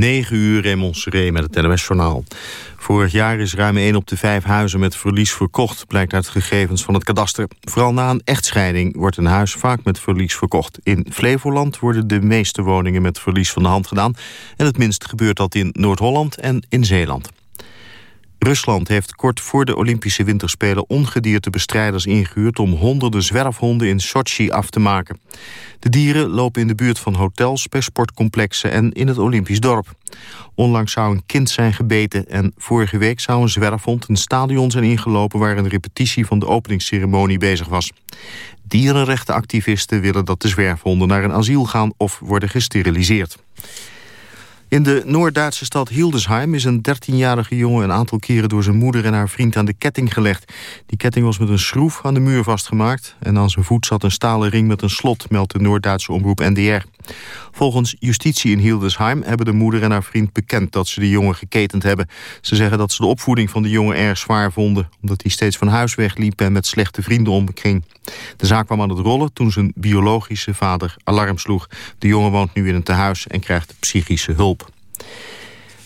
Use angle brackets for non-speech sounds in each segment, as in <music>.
9 uur Seré met het NOS-journaal. Vorig jaar is ruim 1 op de 5 huizen met verlies verkocht... blijkt uit gegevens van het kadaster. Vooral na een echtscheiding wordt een huis vaak met verlies verkocht. In Flevoland worden de meeste woningen met verlies van de hand gedaan... en het minst gebeurt dat in Noord-Holland en in Zeeland. Rusland heeft kort voor de Olympische Winterspelen ongediertebestrijders ingehuurd om honderden zwerfhonden in Sochi af te maken. De dieren lopen in de buurt van hotels, per sportcomplexen en in het Olympisch dorp. Onlangs zou een kind zijn gebeten en vorige week zou een zwerfhond een stadion zijn ingelopen waar een repetitie van de openingsceremonie bezig was. Dierenrechtenactivisten willen dat de zwerfhonden naar een asiel gaan of worden gesteriliseerd. In de Noord-Duitse stad Hildesheim is een 13-jarige jongen... een aantal keren door zijn moeder en haar vriend aan de ketting gelegd. Die ketting was met een schroef aan de muur vastgemaakt... en aan zijn voet zat een stalen ring met een slot... meldt de Noord-Duitse omroep NDR. Volgens justitie in Hildesheim hebben de moeder en haar vriend bekend... dat ze de jongen geketend hebben. Ze zeggen dat ze de opvoeding van de jongen erg zwaar vonden... omdat hij steeds van huis wegliep en met slechte vrienden omging. De zaak kwam aan het rollen toen zijn biologische vader alarm sloeg. De jongen woont nu in een tehuis en krijgt psychische hulp.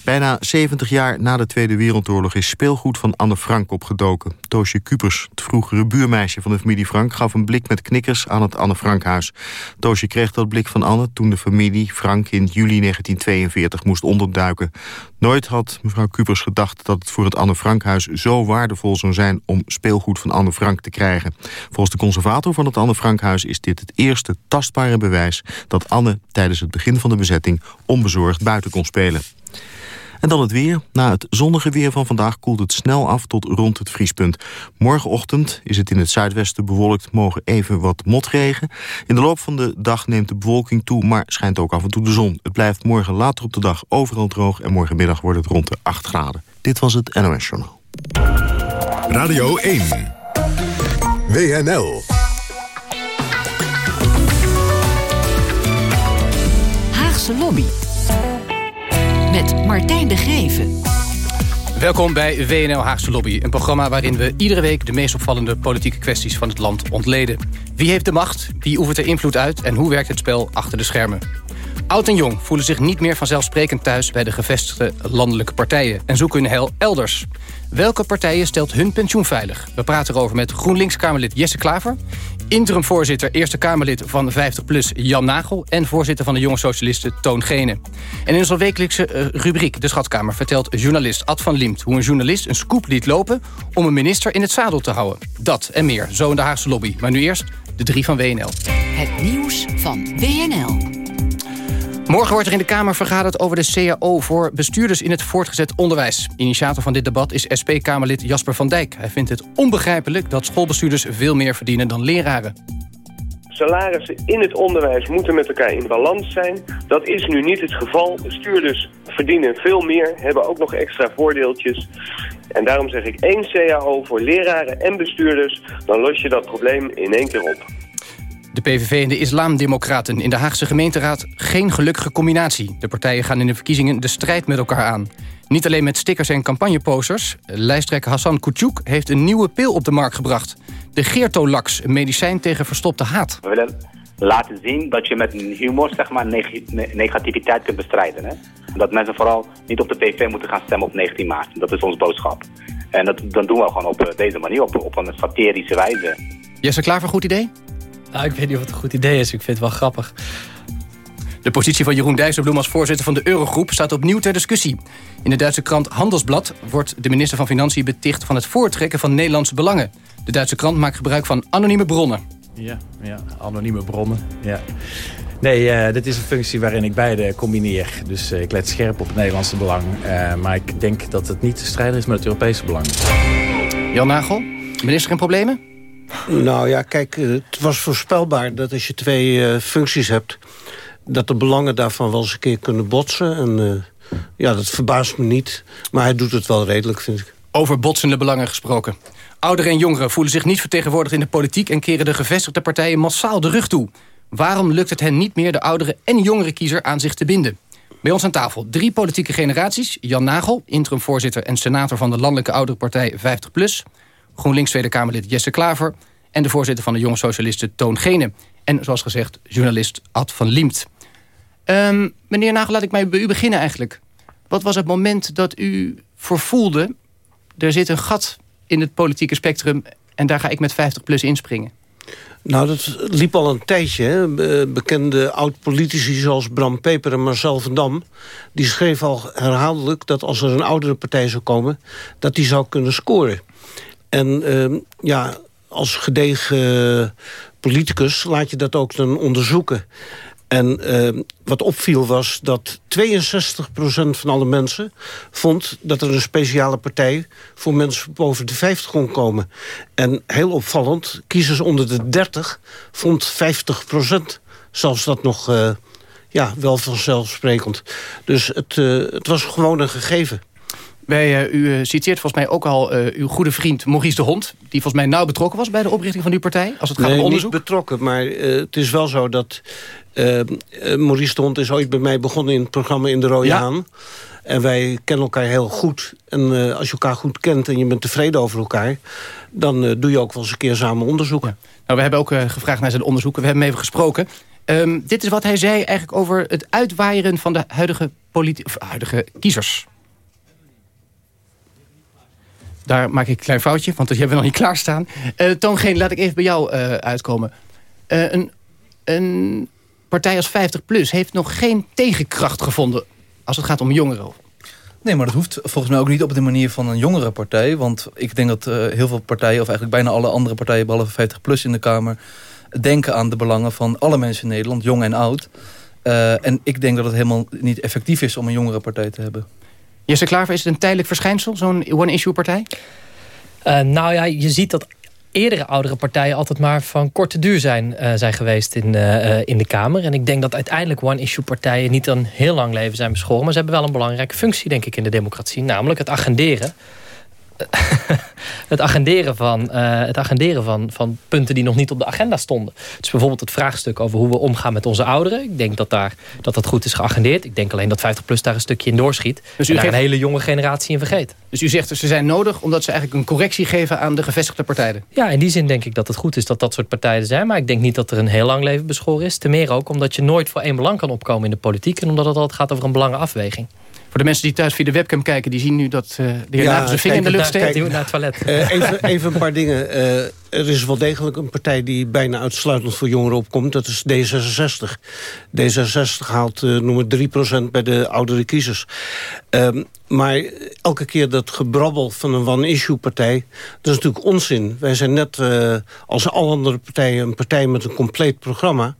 Bijna 70 jaar na de Tweede Wereldoorlog is speelgoed van Anne Frank opgedoken. Toosje Kupers, het vroegere buurmeisje van de familie Frank... gaf een blik met knikkers aan het Anne Frankhuis. Toosje kreeg dat blik van Anne toen de familie Frank in juli 1942 moest onderduiken. Nooit had mevrouw Kupers gedacht dat het voor het Anne Frankhuis zo waardevol zou zijn... om speelgoed van Anne Frank te krijgen. Volgens de conservator van het Anne Frankhuis is dit het eerste tastbare bewijs... dat Anne tijdens het begin van de bezetting onbezorgd buiten kon spelen. En dan het weer. Na het zonnige weer van vandaag koelt het snel af tot rond het vriespunt. Morgenochtend is het in het zuidwesten bewolkt, mogen even wat motregen. In de loop van de dag neemt de bewolking toe, maar schijnt ook af en toe de zon. Het blijft morgen later op de dag overal droog en morgenmiddag wordt het rond de 8 graden. Dit was het NOS Journaal. Radio 1. WNL. Haagse Lobby met Martijn de Geven. Welkom bij WNL Haagse Lobby, een programma waarin we iedere week de meest opvallende politieke kwesties van het land ontleden. Wie heeft de macht, wie oefent er invloed uit en hoe werkt het spel achter de schermen? Oud en jong voelen zich niet meer vanzelfsprekend thuis bij de gevestigde landelijke partijen en zoeken hun heil elders. Welke partijen stelt hun pensioen veilig? We praten erover met GroenLinks-Kamerlid Jesse Klaver... interim-voorzitter Eerste Kamerlid van 50PLUS Jan Nagel... en voorzitter van de Jonge Socialisten Toon Gene. En in onze wekelijkse uh, rubriek De Schatkamer... vertelt journalist Ad van Liemt hoe een journalist een scoop liet lopen... om een minister in het zadel te houden. Dat en meer, zo in de Haagse lobby. Maar nu eerst de drie van WNL. Het nieuws van WNL. Morgen wordt er in de Kamer vergaderd over de CAO voor bestuurders in het voortgezet onderwijs. Initiator van dit debat is SP-Kamerlid Jasper van Dijk. Hij vindt het onbegrijpelijk dat schoolbestuurders veel meer verdienen dan leraren. Salarissen in het onderwijs moeten met elkaar in balans zijn. Dat is nu niet het geval. Bestuurders verdienen veel meer, hebben ook nog extra voordeeltjes. En daarom zeg ik één CAO voor leraren en bestuurders. Dan los je dat probleem in één keer op. De PVV en de Islamdemocraten in de Haagse gemeenteraad geen gelukkige combinatie. De partijen gaan in de verkiezingen de strijd met elkaar aan. Niet alleen met stickers en campagneposters. Lijsttrekker Hassan Kouchouk heeft een nieuwe pil op de markt gebracht. De Geertolax, een medicijn tegen verstopte haat. We willen laten zien dat je met humor zeg maar, negativiteit kunt bestrijden. Hè? Dat mensen vooral niet op de PVV moeten gaan stemmen op 19 maart. Dat is ons boodschap. En dat, doen we gewoon op eh, deze manier, op, op een satirische wijze. Jesse, klaar voor een goed idee? Nou, ik weet niet of het een goed idee is. Ik vind het wel grappig. De positie van Jeroen Dijsselbloem als voorzitter van de Eurogroep staat opnieuw ter discussie. In de Duitse krant Handelsblad wordt de minister van Financiën beticht van het voortrekken van Nederlandse belangen. De Duitse krant maakt gebruik van anonieme bronnen. Ja, ja anonieme bronnen. Ja. Nee, uh, dit is een functie waarin ik beide combineer. Dus uh, ik let scherp op het Nederlandse belang. Uh, maar ik denk dat het niet te strijden is met het Europese belang. Jan Nagel, minister in problemen? Nou ja, kijk, het was voorspelbaar dat als je twee uh, functies hebt... dat de belangen daarvan wel eens een keer kunnen botsen. En uh, ja, dat verbaast me niet. Maar hij doet het wel redelijk, vind ik. Over botsende belangen gesproken. Ouderen en jongeren voelen zich niet vertegenwoordigd in de politiek... en keren de gevestigde partijen massaal de rug toe. Waarom lukt het hen niet meer de oudere en jongere kiezer aan zich te binden? Bij ons aan tafel drie politieke generaties. Jan Nagel, interim-voorzitter en senator van de landelijke ouderenpartij 50PLUS... GroenLinks Tweede Kamerlid Jesse Klaver... en de voorzitter van de Jonge Socialisten Toon Gene. En zoals gezegd, journalist Ad van Liemt. Um, meneer Nagel, laat ik mij bij u beginnen eigenlijk. Wat was het moment dat u vervoelde... er zit een gat in het politieke spectrum... en daar ga ik met 50PLUS inspringen? Nou, dat liep al een tijdje. Hè. Bekende oud-politici zoals Bram Peper en Marcel van Dam... die schreef al herhaaldelijk dat als er een oudere partij zou komen... dat die zou kunnen scoren. En uh, ja, als gedegen politicus laat je dat ook dan onderzoeken. En uh, wat opviel was dat 62% van alle mensen vond dat er een speciale partij voor mensen boven de 50 kon komen. En heel opvallend, kiezers onder de 30 vond 50% zelfs dat nog uh, ja, wel vanzelfsprekend. Dus het, uh, het was gewoon een gegeven. Wij, uh, u citeert volgens mij ook al uh, uw goede vriend Maurice de Hond... die volgens mij nauw betrokken was bij de oprichting van uw partij... als het gaat nee, om onderzoek. niet betrokken, maar uh, het is wel zo dat... Maurice de Hond is ooit bij mij begonnen in het programma In de Rode ja. Haan. En wij kennen elkaar heel goed. En als je elkaar goed kent en je bent tevreden over elkaar... dan doe je ook wel eens een keer samen onderzoek. Ja. Nou, we hebben ook gevraagd naar zijn onderzoeken. We hebben hem even gesproken. Um, dit is wat hij zei eigenlijk over het uitwaaieren van de huidige, huidige kiezers. Daar maak ik een klein foutje, want die hebben we nog niet klaarstaan. Uh, Toon Geen, laat ik even bij jou uh, uitkomen. Uh, een, een partij als 50PLUS heeft nog geen tegenkracht gevonden... als het gaat om jongeren. Nee, maar dat hoeft volgens mij ook niet op de manier van een jongere partij. Want ik denk dat heel veel partijen, of eigenlijk bijna alle andere partijen... behalve 50PLUS in de Kamer, denken aan de belangen van alle mensen in Nederland, jong en oud. en ik denk dat het helemaal niet effectief is om een jongere partij te hebben. Jesse Klaver, is het een tijdelijk verschijnsel, zo'n one-issue-partij? Uh, nou ja, je ziet dat eerdere oudere partijen altijd maar van korte duur zijn, uh, zijn geweest in, uh, in de Kamer. En ik denk dat uiteindelijk one-issue-partijen niet een heel lang leven zijn beschoren. Maar ze hebben wel een belangrijke functie, denk ik, in de democratie. Namelijk het agenderen <laughs> het agenderen, van, uh, het agenderen van, van punten die nog niet op de agenda stonden. Dus bijvoorbeeld het vraagstuk over hoe we omgaan met onze ouderen. Ik denk dat daar, dat, dat goed is geagendeerd. Ik denk alleen dat 50PLUS daar een stukje in doorschiet. Dus u en daar geeft... een hele jonge generatie in vergeet. Dus u zegt dat ze zijn nodig omdat ze eigenlijk een correctie geven aan de gevestigde partijen? Ja, in die zin denk ik dat het goed is dat dat soort partijen zijn. Maar ik denk niet dat er een heel lang leven beschoren is. Ten meer ook omdat je nooit voor één belang kan opkomen in de politiek. En omdat het altijd gaat over een belangenafweging. Voor de mensen die thuis via de webcam kijken... die zien nu dat uh, de heer ja, zijn vinger in de lucht steekt. naar het toilet. Uh, even, even een paar dingen. Er is wel degelijk een partij die bijna uitsluitend voor jongeren opkomt. Dat is D66. D66 haalt uh, noem het 3% bij de oudere kiezers. Um, maar elke keer dat gebrabbel van een one-issue-partij... dat is natuurlijk onzin. Wij zijn net uh, als alle andere partijen een partij met een compleet programma.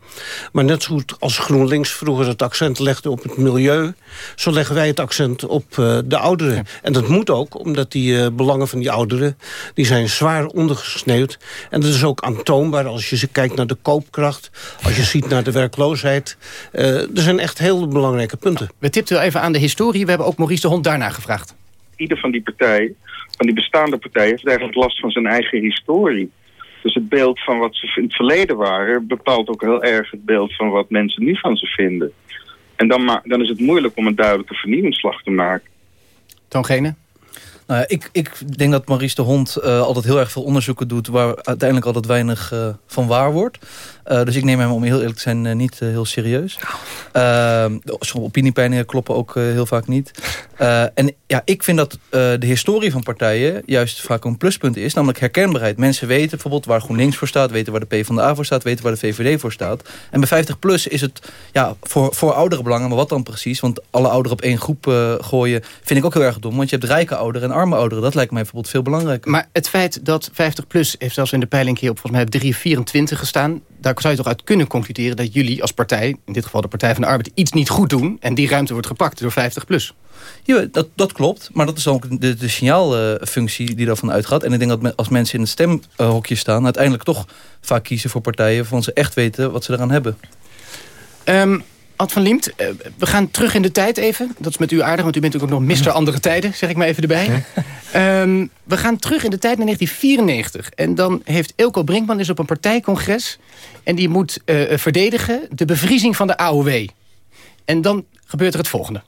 Maar net zo goed als GroenLinks vroeger het accent legde op het milieu... zo leggen wij het accent op uh, de ouderen. Ja. En dat moet ook, omdat die uh, belangen van die ouderen... die zijn zwaar ondergesneeuwd. En dat is ook aantoonbaar als je kijkt naar de koopkracht... als je ziet naar de werkloosheid. er zijn echt heel belangrijke punten. We tipten even aan de historie. We hebben ook Maurice de Hond daarna gevraagd. Ieder van die partijen, van die bestaande partijen... heeft eigenlijk last van zijn eigen historie. Dus het beeld van wat ze in het verleden waren... bepaalt ook heel erg het beeld van wat mensen nu van ze vinden. En dan, dan is het moeilijk om een duidelijke vernieuwingsslag te maken. Toon Gene? Nou ja, ik, ik denk dat Maurice de Hond uh, altijd heel erg veel onderzoeken doet... waar uiteindelijk altijd weinig uh, van waar wordt. Uh, dus ik neem hem, om heel eerlijk te zijn, niet heel serieus. Sommige opiniepeilingen kloppen ook heel vaak niet. en ja, ik vind dat de historie van partijen juist vaak een pluspunt is. Namelijk herkenbaarheid. Mensen weten bijvoorbeeld waar GroenLinks voor staat... weten waar de PvdA voor staat, weten waar de VVD voor staat. En bij 50PLUS is het ja, voor, voor oudere belangen... maar wat dan precies? Want alle ouderen op één groep gooien vind ik ook heel erg dom. Want je hebt rijke ouderen en arme ouderen. Dat lijkt mij bijvoorbeeld veel belangrijker. Maar het feit dat 50PLUS heeft zelfs in de peiling hier op volgens mij 324 gestaan... daar zou je toch uit kunnen concluderen dat jullie als partij... in dit geval de Partij van de Arbeid, iets niet goed doen... en die ruimte wordt gepakt door 50PLUS. Ja, dat, dat klopt. Maar dat is ook de, de signaalfunctie die daarvan uitgaat. En ik denk dat als mensen in het stemhokje staan... uiteindelijk toch vaak kiezen voor partijen... waarvan ze echt weten wat ze eraan hebben. Um, Ad van Liemt, uh, we gaan terug in de tijd even. Dat is met u aardig, want u bent ook nog mister andere tijden, zeg ik maar even erbij. um, we gaan terug in de tijd naar 1994. En dan heeft Elko Brinkman is op een partijcongres... en die moet uh, verdedigen de bevriezing van de AOW. En dan gebeurt er het volgende.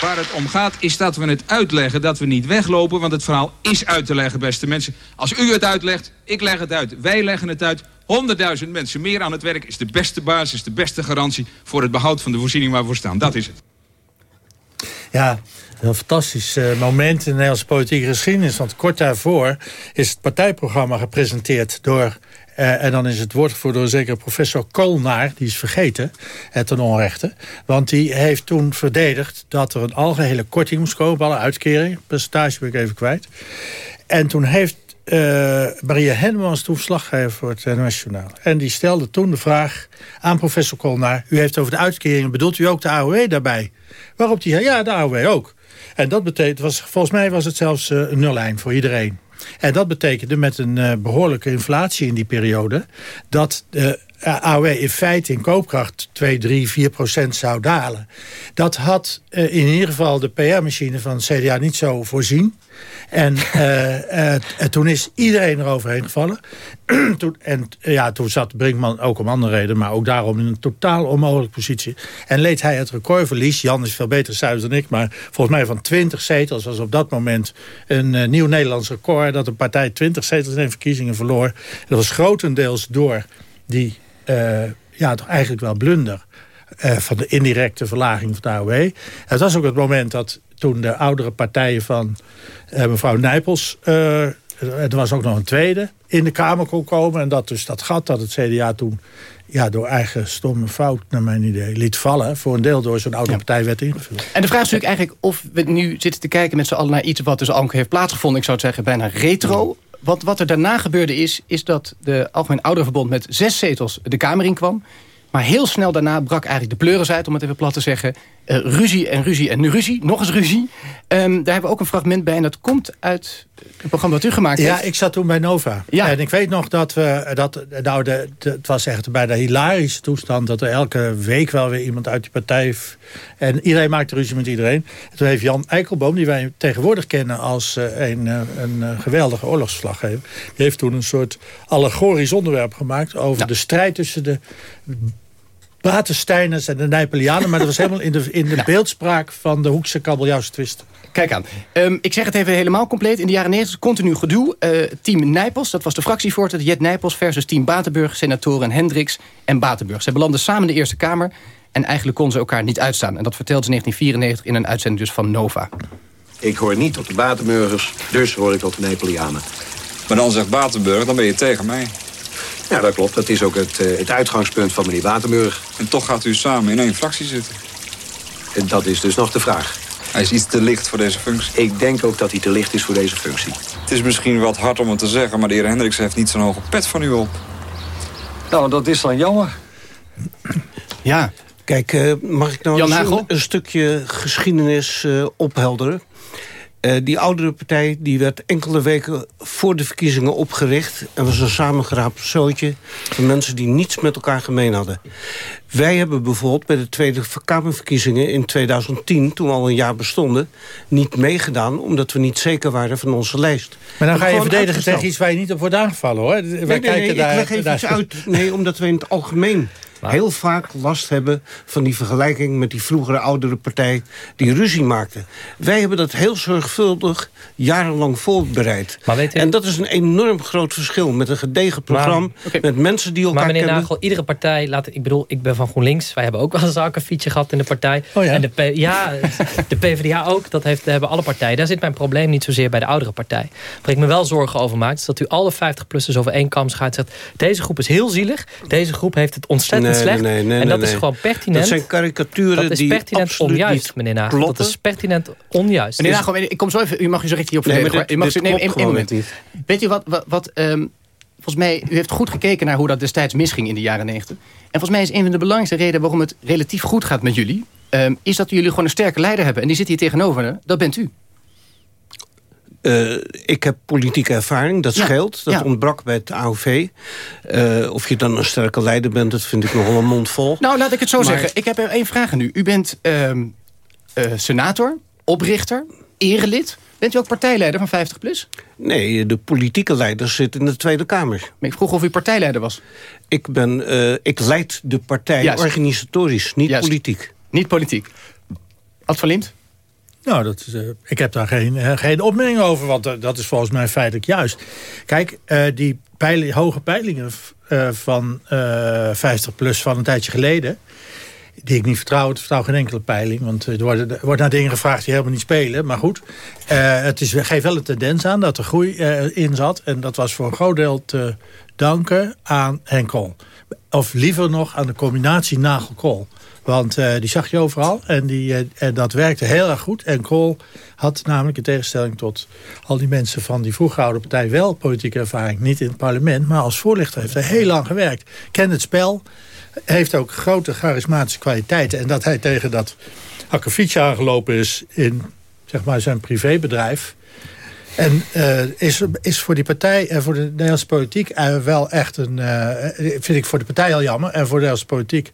Waar het om gaat is dat we het uitleggen, dat we niet weglopen... want het verhaal is uit te leggen, beste mensen. Als u het uitlegt, ik leg het uit, wij leggen het uit... 100.000 mensen meer aan het werk is de beste basis, de beste garantie... voor het behoud van de voorziening waar we voor staan. Dat is het. Ja, een fantastisch uh, moment in de Nederlandse politieke geschiedenis. Want kort daarvoor is het partijprogramma gepresenteerd door... Uh, en dan is het woordgevoerd door een zekere professor Kolnaar. Die is vergeten, uh, ten onrechte. Want die heeft toen verdedigd dat er een algehele korting moest komen... alle uitkeringen, percentage ben ik even kwijt. En toen heeft uh, Maria Hennemans toen verslaggever voor het Nationaal. En die stelde toen de vraag aan professor Kolnaar... u heeft over de uitkeringen, bedoelt u ook de AOW daarbij? Waarop die ja, de AOW ook. En dat betekent, was, volgens mij was het zelfs uh, een nullijn voor iedereen. En dat betekende met een uh, behoorlijke inflatie in die periode... dat de AOW in feite in koopkracht 2, 3, 4 procent zou dalen. Dat had in ieder geval de PR-machine van CDA niet zo voorzien. En uh, uh, toen is iedereen eroverheen gevallen. <clears throat> toen, en ja, toen zat Brinkman ook om andere reden... maar ook daarom in een totaal onmogelijke positie. En leed hij het recordverlies. Jan is veel beter cijfers dan ik... maar volgens mij van 20 zetels was op dat moment... een nieuw Nederlands record... dat een partij 20 zetels in verkiezingen verloor. Dat was grotendeels door die ja, toch eigenlijk wel blunder... van de indirecte verlaging van de AOW. Het was ook het moment dat toen de oudere partijen van uh, mevrouw Nijpels... Uh, er was ook nog een tweede in de Kamer kon komen. En dat dus dat gat dat het CDA toen ja, door eigen stomme fout, naar mijn idee, liet vallen. Voor een deel door zo'n oude ja. partij werd ingevuld. En de vraag is natuurlijk eigenlijk of we nu zitten te kijken met z'n allen naar iets wat dus al heeft plaatsgevonden. Ik zou het zeggen bijna retro. Wat, wat er daarna gebeurde is, is dat de Algemeen Ouderenverbond met zes zetels de Kamer in kwam. Maar heel snel daarna brak eigenlijk de pleuris uit, om het even plat te zeggen. Uh, ruzie en ruzie en ruzie, nog eens ruzie. Um, daar hebben we ook een fragment bij en dat komt uit het programma dat u gemaakt ja, heeft. Ja, ik zat toen bij Nova. Ja. En ik weet nog dat we, dat, nou, de, de, het was echt bij de hilarische toestand... dat er elke week wel weer iemand uit die partij... en iedereen maakte ruzie met iedereen. En toen heeft Jan Eikelboom, die wij tegenwoordig kennen... als uh, een, uh, een geweldige oorlogsverslaggever... die heeft toen een soort allegorisch onderwerp gemaakt... over ja. de strijd tussen de Watersteiners en de Nijpelianen. Maar dat was helemaal in de, in de beeldspraak van de Hoekse kabeljauwse twist. Kijk aan. Um, ik zeg het even helemaal compleet. In de jaren 90 continu gedoe. Uh, team Nijpels, dat was de fractievoorzitter. Jet Nijpels versus team Batenburg, senatoren Hendricks en Batenburg. Ze belanden samen in de Eerste Kamer. En eigenlijk konden ze elkaar niet uitstaan. En dat vertelde ze in 1994 in een uitzending dus van Nova. Ik hoor niet tot de Batenburgers, dus hoor ik tot de Nijpelianen. Maar dan zegt Batenburg, dan ben je tegen mij. Ja, dat klopt. Dat is ook het, uh, het uitgangspunt van meneer Waterburg. En toch gaat u samen in één fractie zitten. En dat is dus nog de vraag. Hij is iets te licht voor deze functie. Ik denk ook dat hij te licht is voor deze functie. Het is misschien wat hard om het te zeggen... maar de heer Hendricks heeft niet zo'n hoge pet van u op. Nou, dat is dan jammer. Ja. Kijk, uh, mag ik nou een, een, stukje geschiedenis uh, ophelderen? Uh, die oudere partij die werd enkele weken voor de verkiezingen opgericht... en was een samengeraapt zootje van mensen die niets met elkaar gemeen hadden. Wij hebben bijvoorbeeld bij de Tweede Kamerverkiezingen in 2010... toen we al een jaar bestonden, niet meegedaan... omdat we niet zeker waren van onze lijst. Maar dan ga je verdedigen tegen iets waar je niet op wordt aangevallen, hoor. Nee, Wij nee, kijken nee, daar, ik leg even daar... iets uit. Nee, omdat we in het algemeen heel vaak last hebben van die vergelijking met die vroegere oudere partij die ruzie maakte. Wij hebben dat heel zorgvuldig jarenlang voorbereid. Maar weet u... En dat is een enorm groot verschil met een gedegen programma, maar, okay. met mensen die elkaar Maar meneer kennen. Nagel, iedere partij, laat, ik bedoel, ik ben van GroenLinks, wij hebben ook wel een zakenfietje gehad in de partij. Oh ja? En de, P, ja, <laughs> de PvdA ook, dat heeft, hebben alle partijen. Daar zit mijn probleem niet zozeer bij de oudere partij. Waar ik me wel zorgen over maak, is dat u alle 50-plussers over één kam schaart zegt, deze groep is heel zielig, deze groep heeft het ontzettend nee, slecht. Nee, nee, en dat nee, is gewoon pertinent. Dat zijn karikaturen dat is die pertinent onjuist, meneer Nagel. Dat is pertinent onjuist. Meneer Nagel, ik kom zo even, u mag u zo richting op. Nee, dit, u mag dit neem, één, één moment. Niet. Weet u wat, wat, wat um, volgens mij, u heeft goed gekeken naar hoe dat destijds misging in de jaren 90. En volgens mij is een van de belangrijkste redenen waarom het relatief goed gaat met jullie, um, is dat jullie gewoon een sterke leider hebben. En die zit hier tegenover, hè? dat bent u. Uh, ik heb politieke ervaring, dat ja, scheelt. Dat ja. ontbrak bij het AOV. Uh, of je dan een sterke leider bent, dat vind ik nogal een mond vol. Nou, laat ik het zo maar... zeggen. Ik heb één vraag aan u. U bent um, uh, senator, oprichter, erelid. Bent u ook partijleider van 50PLUS? Nee, de politieke leider zit in de Tweede Kamer. Maar ik vroeg of u partijleider was. Ik, ben, ik leid de partij Juist. organisatorisch, niet Juist. politiek. Niet politiek. Ad van Liemt? Nou, dat is, uh, ik heb daar geen, uh, geen opmerking over, want uh, dat is volgens mij feitelijk juist. Kijk, die hoge peilingen van 50 plus van een tijdje geleden... die ik niet vertrouw. Ik vertrouw geen enkele peiling. Want er wordt, er wordt naar dingen gevraagd die helemaal niet spelen. Maar goed, het is, geeft wel een tendens aan dat er groei in zat. En dat was voor een groot deel te danken aan Henk Of liever nog aan de combinatie Nagel-Kool. Want uh, die zag je overal en, die, uh, en dat werkte heel erg goed. En Kool had namelijk in tegenstelling tot al die mensen van die vroeger oude partij... wel politieke ervaring, niet in het parlement... maar als voorlichter heeft hij heel lang gewerkt. Kent het spel, heeft ook grote charismatische kwaliteiten. En dat hij tegen dat akkefietje aangelopen is in zeg maar, zijn privébedrijf... En uh, is, is voor die partij en voor de Nederlandse politiek uh, wel echt een... Uh, vind ik voor de partij al jammer. En voor de Nederlandse politiek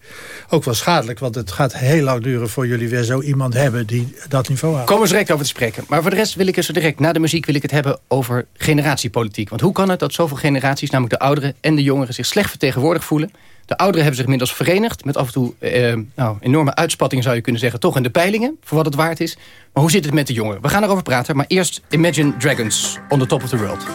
ook wel schadelijk. Want het gaat heel lang duren voor jullie weer zo iemand hebben die dat niveau haalt. Komen we direct over te spreken. Maar voor de rest wil ik eens direct, na de muziek wil ik het hebben over generatiepolitiek. Want hoe kan het dat zoveel generaties, namelijk de ouderen en de jongeren... zich slecht vertegenwoordigd voelen... De ouderen hebben zich inmiddels verenigd... met af en toe eh, nou, enorme uitspattingen zou je kunnen zeggen... toch in de peilingen, voor wat het waard is. Maar hoe zit het met de jongeren? We gaan erover praten, maar eerst Imagine Dragons... on the top of the world.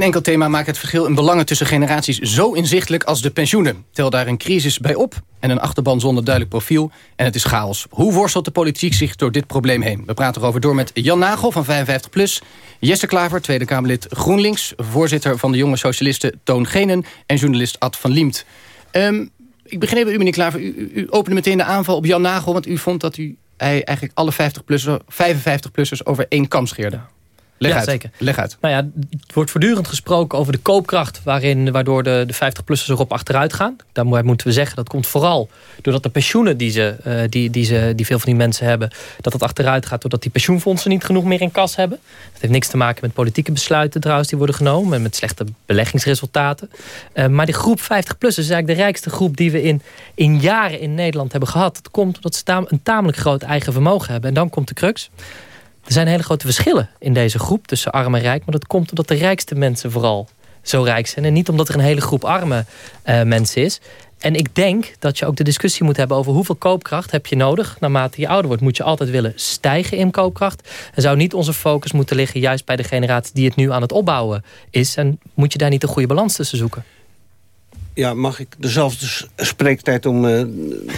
Geen enkel thema maakt het verschil in belangen tussen generaties zo inzichtelijk als de pensioenen. Tel daar een crisis bij op en een achterban zonder duidelijk profiel en het is chaos. Hoe worstelt de politiek zich door dit probleem heen? We praten erover door met Jan Nagel van 55PLUS... Jesse Klaver, Tweede Kamerlid GroenLinks... voorzitter van de jonge socialisten Toon Genen... en journalist Ad van Liemt. Um, ik begin even bij u, meneer Klaver. U, u, opende meteen de aanval op Jan Nagel... want u vond dat u hij eigenlijk alle 50-plussers 55 over één kam scheerde. Leg ja, uit. zeker. Leg uit. Nou ja, het wordt voortdurend gesproken over de koopkracht... Waarin, waardoor de, de 50-plussers erop achteruit gaan. Daar mo- moeten we zeggen, dat komt vooral doordat de pensioenen... Die, ze, eh, die, die, ze, die veel van die mensen hebben, dat het achteruit gaat... doordat die pensioenfondsen niet genoeg meer in kas hebben. Dat heeft niks te maken met politieke besluiten trouwens... die worden genomen en met slechte beleggingsresultaten. Eh, maar die groep 50-plussers is eigenlijk de rijkste groep... die we in, in jaren in Nederland hebben gehad. Dat komt omdat ze tam- een tamelijk groot eigen vermogen hebben. En dan komt de crux. Er zijn hele grote verschillen in deze groep tussen arm en rijk. Maar dat komt omdat de rijkste mensen vooral zo rijk zijn. En niet omdat er een hele groep arme eh, mensen is. En ik denk dat je ook de discussie moet hebben over hoeveel koopkracht heb je nodig. Naarmate je ouder wordt moet je altijd willen stijgen in koopkracht. En zou niet onze focus moeten liggen juist bij de generatie die het nu aan het opbouwen is. En moet je daar niet een goede balans tussen zoeken? Ja, mag ik dezelfde spreektijd om eh,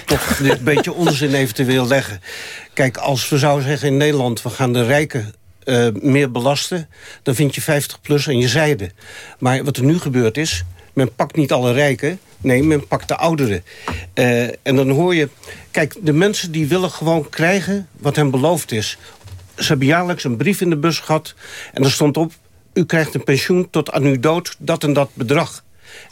toch <laughs> dit beetje onzin eventueel leggen. Kijk, als we zouden zeggen in Nederland... we gaan de rijken eh, meer belasten... dan vind je 50 plus en je zijde. Maar wat er nu gebeurd is... men pakt niet alle rijken... nee, men pakt de ouderen. Eh, en dan hoor je... Kijk, de mensen die willen gewoon krijgen wat hen beloofd is. Ze hebben jaarlijks een brief in de bus gehad... en er stond op... u krijgt een pensioen tot aan uw dood dat en dat bedrag.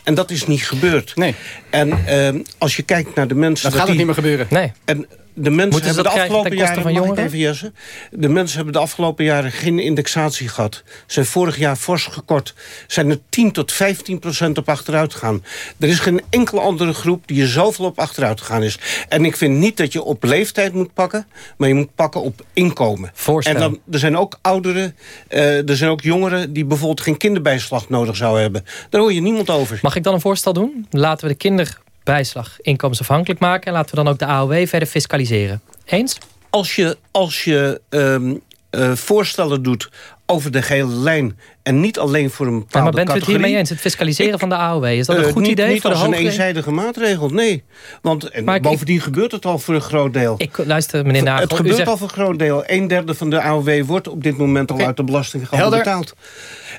En dat is niet gebeurd. Nee. En ehm, als je kijkt naar de mensen... Dat gaat ook die- niet meer gebeuren. Nee. En de mensen ze hebben de afgelopen jaren... van jongeren? De mensen hebben de afgelopen jaren geen indexatie gehad. Zijn vorig jaar fors gekort. Zijn er 10 tot 15 procent op achteruit gegaan. Er is geen enkele andere groep die er zoveel op achteruit gegaan is. En ik vind niet dat je op leeftijd moet pakken... maar je moet pakken op inkomen. Voorstel. En dan, er zijn ook ouderen, eh, er zijn ook jongeren... die bijvoorbeeld geen kinderbijslag nodig zouden hebben. Daar hoor je niemand over. Mag ik dan een voorstel doen? Laten we de kinderbijslag inkomensafhankelijk maken... en laten we dan ook de AOW verder fiscaliseren. Eens? Als je, als je ehm, eh, voorstellen doet over de gehele lijn... en niet alleen voor een bepaalde Ja, maar bent u het hiermee eens? Het fiscaliseren van de AOW, is dat een Eh, goed niet, idee niet voor de als een eenzijdige maatregel, nee. Want en Maar ik- bovendien gebeurt het al voor een groot deel. Ik, luister, meneer Nagel. het gebeurt zegt- al voor een groot deel. Een derde van de AOW wordt op dit moment al uit de Helder. betaald.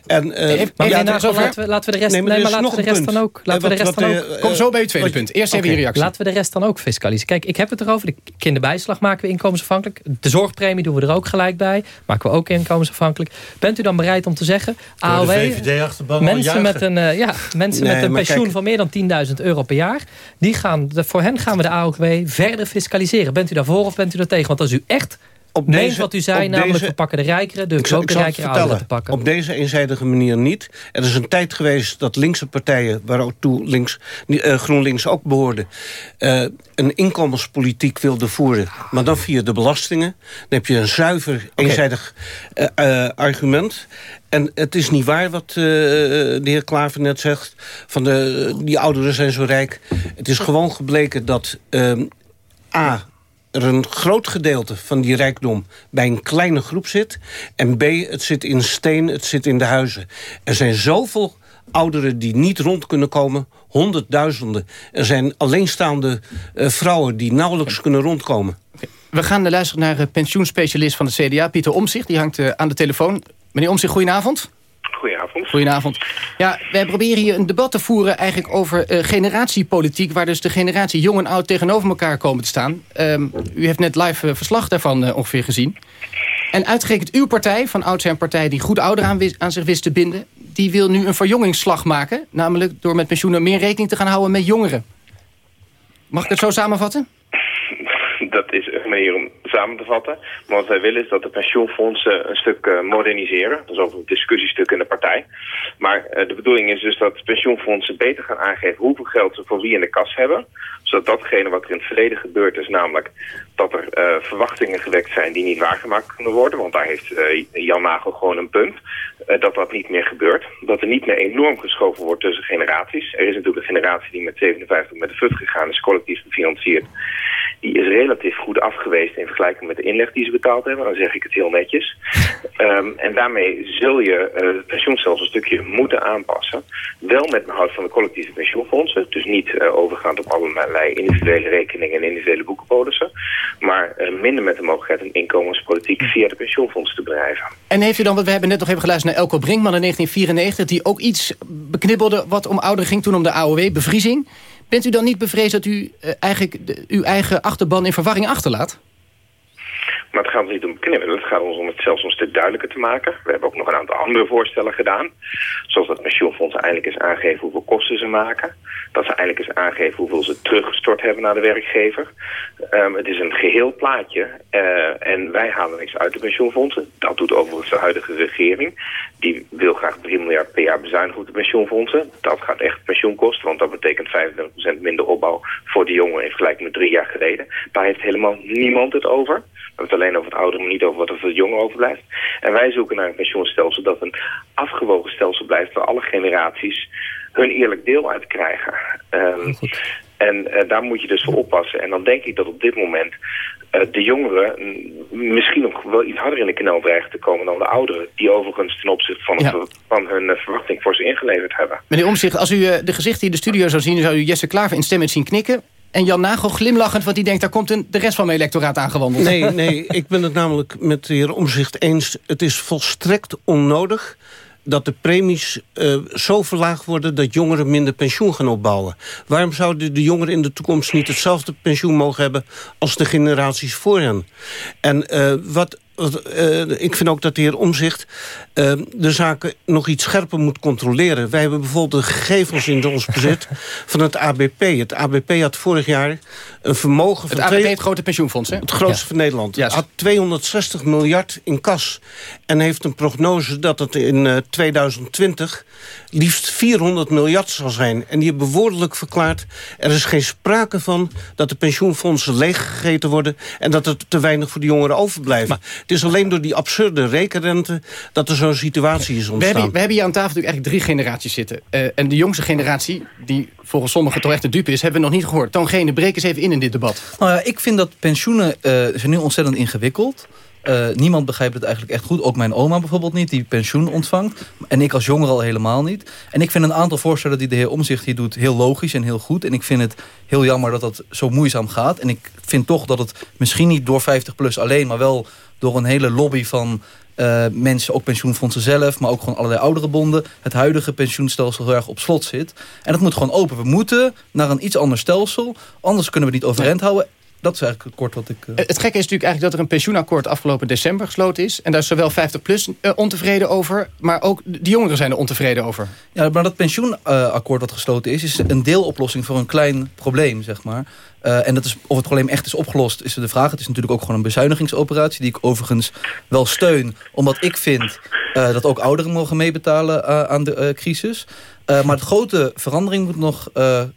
En, eh, Even- ja, laten, we, laten we de rest, Nee, nee, maar maar laten we de rest dan ook. Laten we de Eh, rest wat- dan ook. eh, Kom zo bij uw tweede punt. Eerst even je reactie. Laten we de rest dan ook fiscaliseren. Kijk, ik heb het erover. De kinderbijslag maken we inkomensafhankelijk. De zorgpremie doen we er ook gelijk bij. Maken we ook inkomensafhankelijk. Bent u dan bereid om te zeggen... AOW, VVD-achterban mensen met een, eh, ja, mensen Nee, met een pensioen kijk- van meer dan 10.000 euro per jaar... Die gaan, voor hen gaan we de AOW verder fiscaliseren. Bent u daarvoor of bent u daar tegen? Want als u echt Op deze- wat u zei... op namelijk deze- we pakken de rijkeren... de het rijkere ouderen te pakken. Op deze eenzijdige manier niet. Er is een tijd geweest dat linkse partijen, waartoe links, eh, GroenLinks ook behoorde, eh, een inkomenspolitiek wilde voeren. Maar dan via de belastingen. Dan heb je een zuiver, eenzijdig eh, argument. En het is niet waar wat de heer Klaver net zegt. Van de, die ouderen zijn zo rijk. Het is gewoon gebleken dat... ehm, A, er een groot gedeelte van die rijkdom bij een kleine groep zit. En B, het zit in steen, het zit in de huizen. Er zijn zoveel ouderen die niet rond kunnen komen. Honderdduizenden. Er zijn alleenstaande eh, vrouwen die nauwelijks kunnen rondkomen. We gaan luisteren naar een pensioenspecialist van de CDA, Pieter Omzicht. Die hangt eh, aan de telefoon. Meneer Omzicht, goedenavond. Goedenavond. Ja, wij proberen hier een debat te voeren eigenlijk over eh, generatiepolitiek... waar dus de generatie jong en oud tegenover elkaar komen te staan. Ehm, u heeft net live eh, verslag daarvan eh, ongeveer gezien. En uitgerekend uw partij, van ouds een partij die goed ouderen aan, aan zich wist te binden... die wil nu een verjongingsslag maken. Namelijk door met pensioenen meer rekening te gaan houden met jongeren. Mag ik het zo samenvatten? <laughs> Dat is een manier om samen te vatten. Maar wat wij willen is dat de pensioenfondsen een stuk eh, moderniseren. Dat is ook een discussiestuk in de partij. Maar eh, de bedoeling is dus dat pensioenfondsen beter gaan aangeven hoeveel geld ze voor wie in de kas hebben. Zodat datgene wat er in het verleden gebeurd is, namelijk dat er eh, verwachtingen gewekt zijn die niet waargemaakt kunnen worden. Want daar heeft Jan Nagel gewoon een punt. dat dat niet meer gebeurt. Dat er niet meer enorm geschoven wordt tussen generaties. Er is natuurlijk een generatie die met 57 met de FUT gegaan is, collectief gefinancierd. Die is relatief goed afgewezen in vergelijking met de inleg die ze betaald hebben. Dan zeg ik het heel netjes. <laughs> Ehm, en daarmee zul je eh, het pensioenstelsel een stukje moeten aanpassen. Wel met behoud van de collectieve pensioenfondsen. Dus niet eh, overgaand op allerlei individuele rekeningen en individuele boekenpolissen. Maar eh, minder met de mogelijkheid om inkomenspolitiek via de pensioenfondsen te bedrijven. En heeft u dan, want we hebben net nog even geluisterd naar Elko Brinkman in 1994... die ook iets beknibbelde wat om ouderen ging toen om de AOW, bevriezing. Bent u dan niet bevreesd dat u eh, eigenlijk uw eigen achterban in verwarring achterlaat? Maar het gaat ons niet om knippen. Het gaat ons om het zelfs een stuk duidelijker te maken. We hebben ook nog een aantal andere voorstellen gedaan. Zoals dat pensioenfonds eindelijk eens aangeven hoeveel kosten ze maken. Dat ze eindelijk eens aangeven hoeveel ze teruggestort hebben naar de werkgever. Um, het is een geheel plaatje. Uh, en wij halen niks uit de pensioenfondsen. Dat doet overigens de huidige regering. Die wil graag 3 miljard per jaar bezuinigen op de pensioenfondsen. Dat gaat echt pensioen kosten, want dat betekent 25% minder opbouw voor de jongeren in vergelijking met drie jaar geleden. Daar heeft helemaal niemand het over. Hebben het alleen over het ouderen, maar niet over wat er voor de jongeren overblijft. En wij zoeken naar een pensioenstelsel dat een afgewogen stelsel blijft... waar alle generaties hun eerlijk deel uit krijgen. Um, en uh, daar moet je dus voor oppassen. En dan denk ik dat op dit moment uh, de jongeren misschien nog wel iets harder in de knel dreigen te komen dan de ouderen. Die overigens ten opzichte van, ja. van hun uh, verwachting voor ze ingeleverd hebben. Meneer Omzicht, als u de gezichten in de studio zou zien... zou u Jesse Klaver in stemmen zien knikken. En Jan Nagel glimlachend, want die denkt... daar komt een, de rest van mijn electoraat aangewandeld. Nee, <laughs> nee, ik ben het namelijk met de heer Omzicht eens. Het is volstrekt onnodig dat de premies uh, zo verlaagd worden... dat jongeren minder pensioen gaan opbouwen. Waarom zouden de jongeren in de toekomst niet hetzelfde pensioen mogen hebben... als de generaties voor hen? En uh, wat ik vind ook dat de heer Omzicht uh, de zaken nog iets scherper moet controleren. Wij hebben bijvoorbeeld de gegevens in ons bezit van het ABP. Het ABP had vorig jaar een vermogen van... Het ABP, het grote pensioenfonds, hè? Het grootste ja. van Nederland. Ja. had 260 miljard in kas. En heeft een prognose dat het in uh, 2020 liefst 400 miljard zal zijn. En die hebben woordelijk verklaard... er is geen sprake van dat de pensioenfondsen leeggegeten worden... en dat er te weinig voor de jongeren overblijven. Maar, het is alleen door die absurde rekenrente dat er zo'n situatie is ontstaan. We hebben, we hebben hier aan tafel natuurlijk eigenlijk drie generaties zitten. Uh, en de jongste generatie, die volgens sommigen toch echt de dupe is... hebben we nog niet gehoord. Toon Gene, breek eens even in in dit debat. Nou ja, ik vind dat pensioenen uh, zijn nu ontzettend ingewikkeld uh, niemand begrijpt het eigenlijk echt goed. Ook mijn oma bijvoorbeeld niet, die pensioen ontvangt. En ik als jongere al helemaal niet. En ik vind een aantal voorstellen die de heer Omzicht hier doet... heel logisch en heel goed. En ik vind het heel jammer dat dat zo moeizaam gaat. En ik vind toch dat het misschien niet door 50PLUS alleen... maar wel door een hele lobby van uh, mensen, ook pensioenfondsen zelf... maar ook gewoon allerlei oudere bonden... het huidige pensioenstelsel heel erg op slot zit. En dat moet gewoon open. We moeten naar een iets ander stelsel. Anders kunnen we het niet overeind houden. Dat is eigenlijk kort wat ik... Uh... Het gekke is natuurlijk eigenlijk dat er een pensioenakkoord afgelopen december gesloten is. En daar is zowel 50PLUS uh, ontevreden over, maar ook de jongeren zijn er ontevreden over. Ja, maar dat pensioenakkoord wat gesloten is, is een deeloplossing voor een klein probleem, zeg maar. Uh, en dat is, of het probleem echt is opgelost, is de vraag. Het is natuurlijk ook gewoon een bezuinigingsoperatie... die ik overigens wel steun, omdat ik vind... Uh, dat ook ouderen mogen meebetalen uh, aan de crisis. Maar de grote verandering moet nog,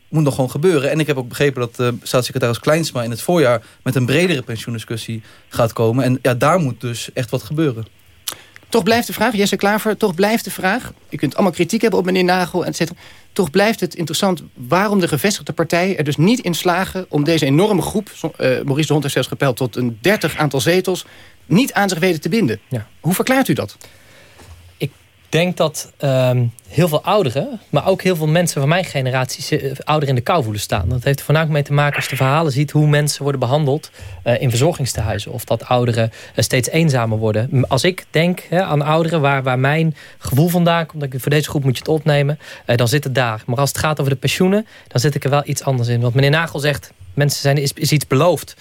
moet nog gewoon gebeuren. En ik heb ook begrepen dat staatssecretaris Kleinsma in het voorjaar... met een bredere pensioendiscussie gaat komen. En ja, daar moet dus echt wat gebeuren. Toch blijft de vraag, Jesse Klaver, toch blijft de vraag... je kunt allemaal kritiek hebben op meneer Nagel, et cetera... toch blijft het interessant waarom de gevestigde partijen er dus niet in slagen... om deze enorme groep, Maurice de Hond heeft zelfs gepeld... tot een dertig aantal zetels, niet aan zich weten te binden. Ja. Hoe verklaart u dat? Denk dat um, heel veel ouderen, maar ook heel veel mensen van mijn generatie... Uh, ouderen in de kou voelen staan. Dat heeft er voornamelijk mee te maken als je de verhalen ziet... hoe mensen worden behandeld uh, in verzorgingstehuizen. Of dat ouderen uh, steeds eenzamer worden. Als ik denk hè, aan ouderen waar, waar mijn gevoel vandaan komt... Dat ik, voor deze groep moet je het opnemen, dan zit het daar. Maar als het gaat over de pensioenen, dan zit ik er wel iets anders in. Want meneer Nagel zegt mensen zijn, is, is iets beloofd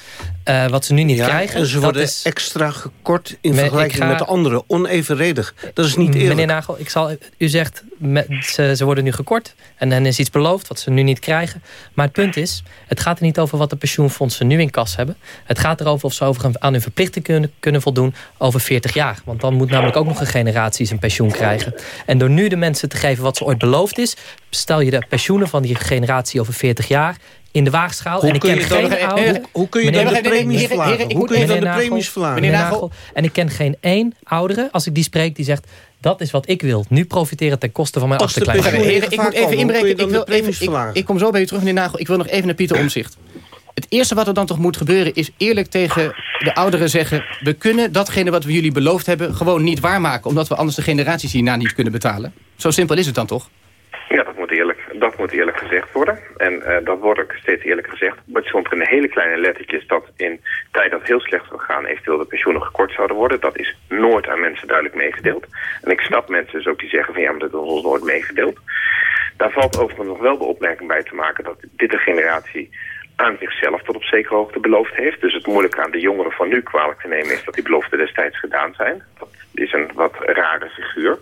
uh, wat ze nu niet ja, krijgen. En ze worden is, extra gekort in vergelijking ga, met de anderen. Onevenredig. Dat is niet eerlijk. Meneer Nagel, ik zal, u zegt met, ze, ze worden nu gekort. En dan is iets beloofd wat ze nu niet krijgen. Maar het punt is, het gaat er niet over wat de pensioenfondsen nu in kas hebben. Het gaat erover of ze over aan hun verplichting kunnen, kunnen voldoen over 40 jaar. Want dan moet namelijk ook nog een generatie zijn pensioen krijgen. En door nu de mensen te geven wat ze ooit beloofd is... stel je de pensioenen van die generatie over 40 jaar in de waagschaal. Hoe en ik kun ken je geen oude... Hoe kun je dan de premies verlagen? Hoe kun je dan de premies verlagen? Meneer Nagel, en ik ken geen één oudere, als ik die spreek, die zegt... dat is wat ik wil. Nu profiteren ten koste van mijn achterkleinkinderen. Ik moet even inbreken. Ik, wil even, ik, ik kom zo bij u terug, meneer Nagel. Ik wil nog even naar Pieter Omzicht. Het eerste wat er dan toch moet gebeuren is eerlijk tegen de ouderen zeggen... we kunnen datgene wat we jullie beloofd hebben gewoon niet waarmaken... omdat we anders de generaties hierna niet kunnen betalen. Zo simpel is het dan toch? Ja, dat moet eerlijk, dat moet eerlijk gezegd worden. En uh, dat wordt ook steeds eerlijk gezegd. Maar het stond er in hele kleine lettertjes dat in tijd dat heel slecht zou gaan... eventueel de pensioenen gekort zouden worden. Dat is nooit aan mensen duidelijk meegedeeld. En ik snap mensen dus ook die zeggen van ja, maar dat is ons nooit meegedeeld. Daar valt overigens nog wel de opmerking bij te maken dat dit een generatie aan zichzelf tot op zekere hoogte beloofd heeft. Dus het moeilijke aan de jongeren van nu kwalijk te nemen is dat die beloften destijds gedaan zijn. Dat is een wat rare figuur.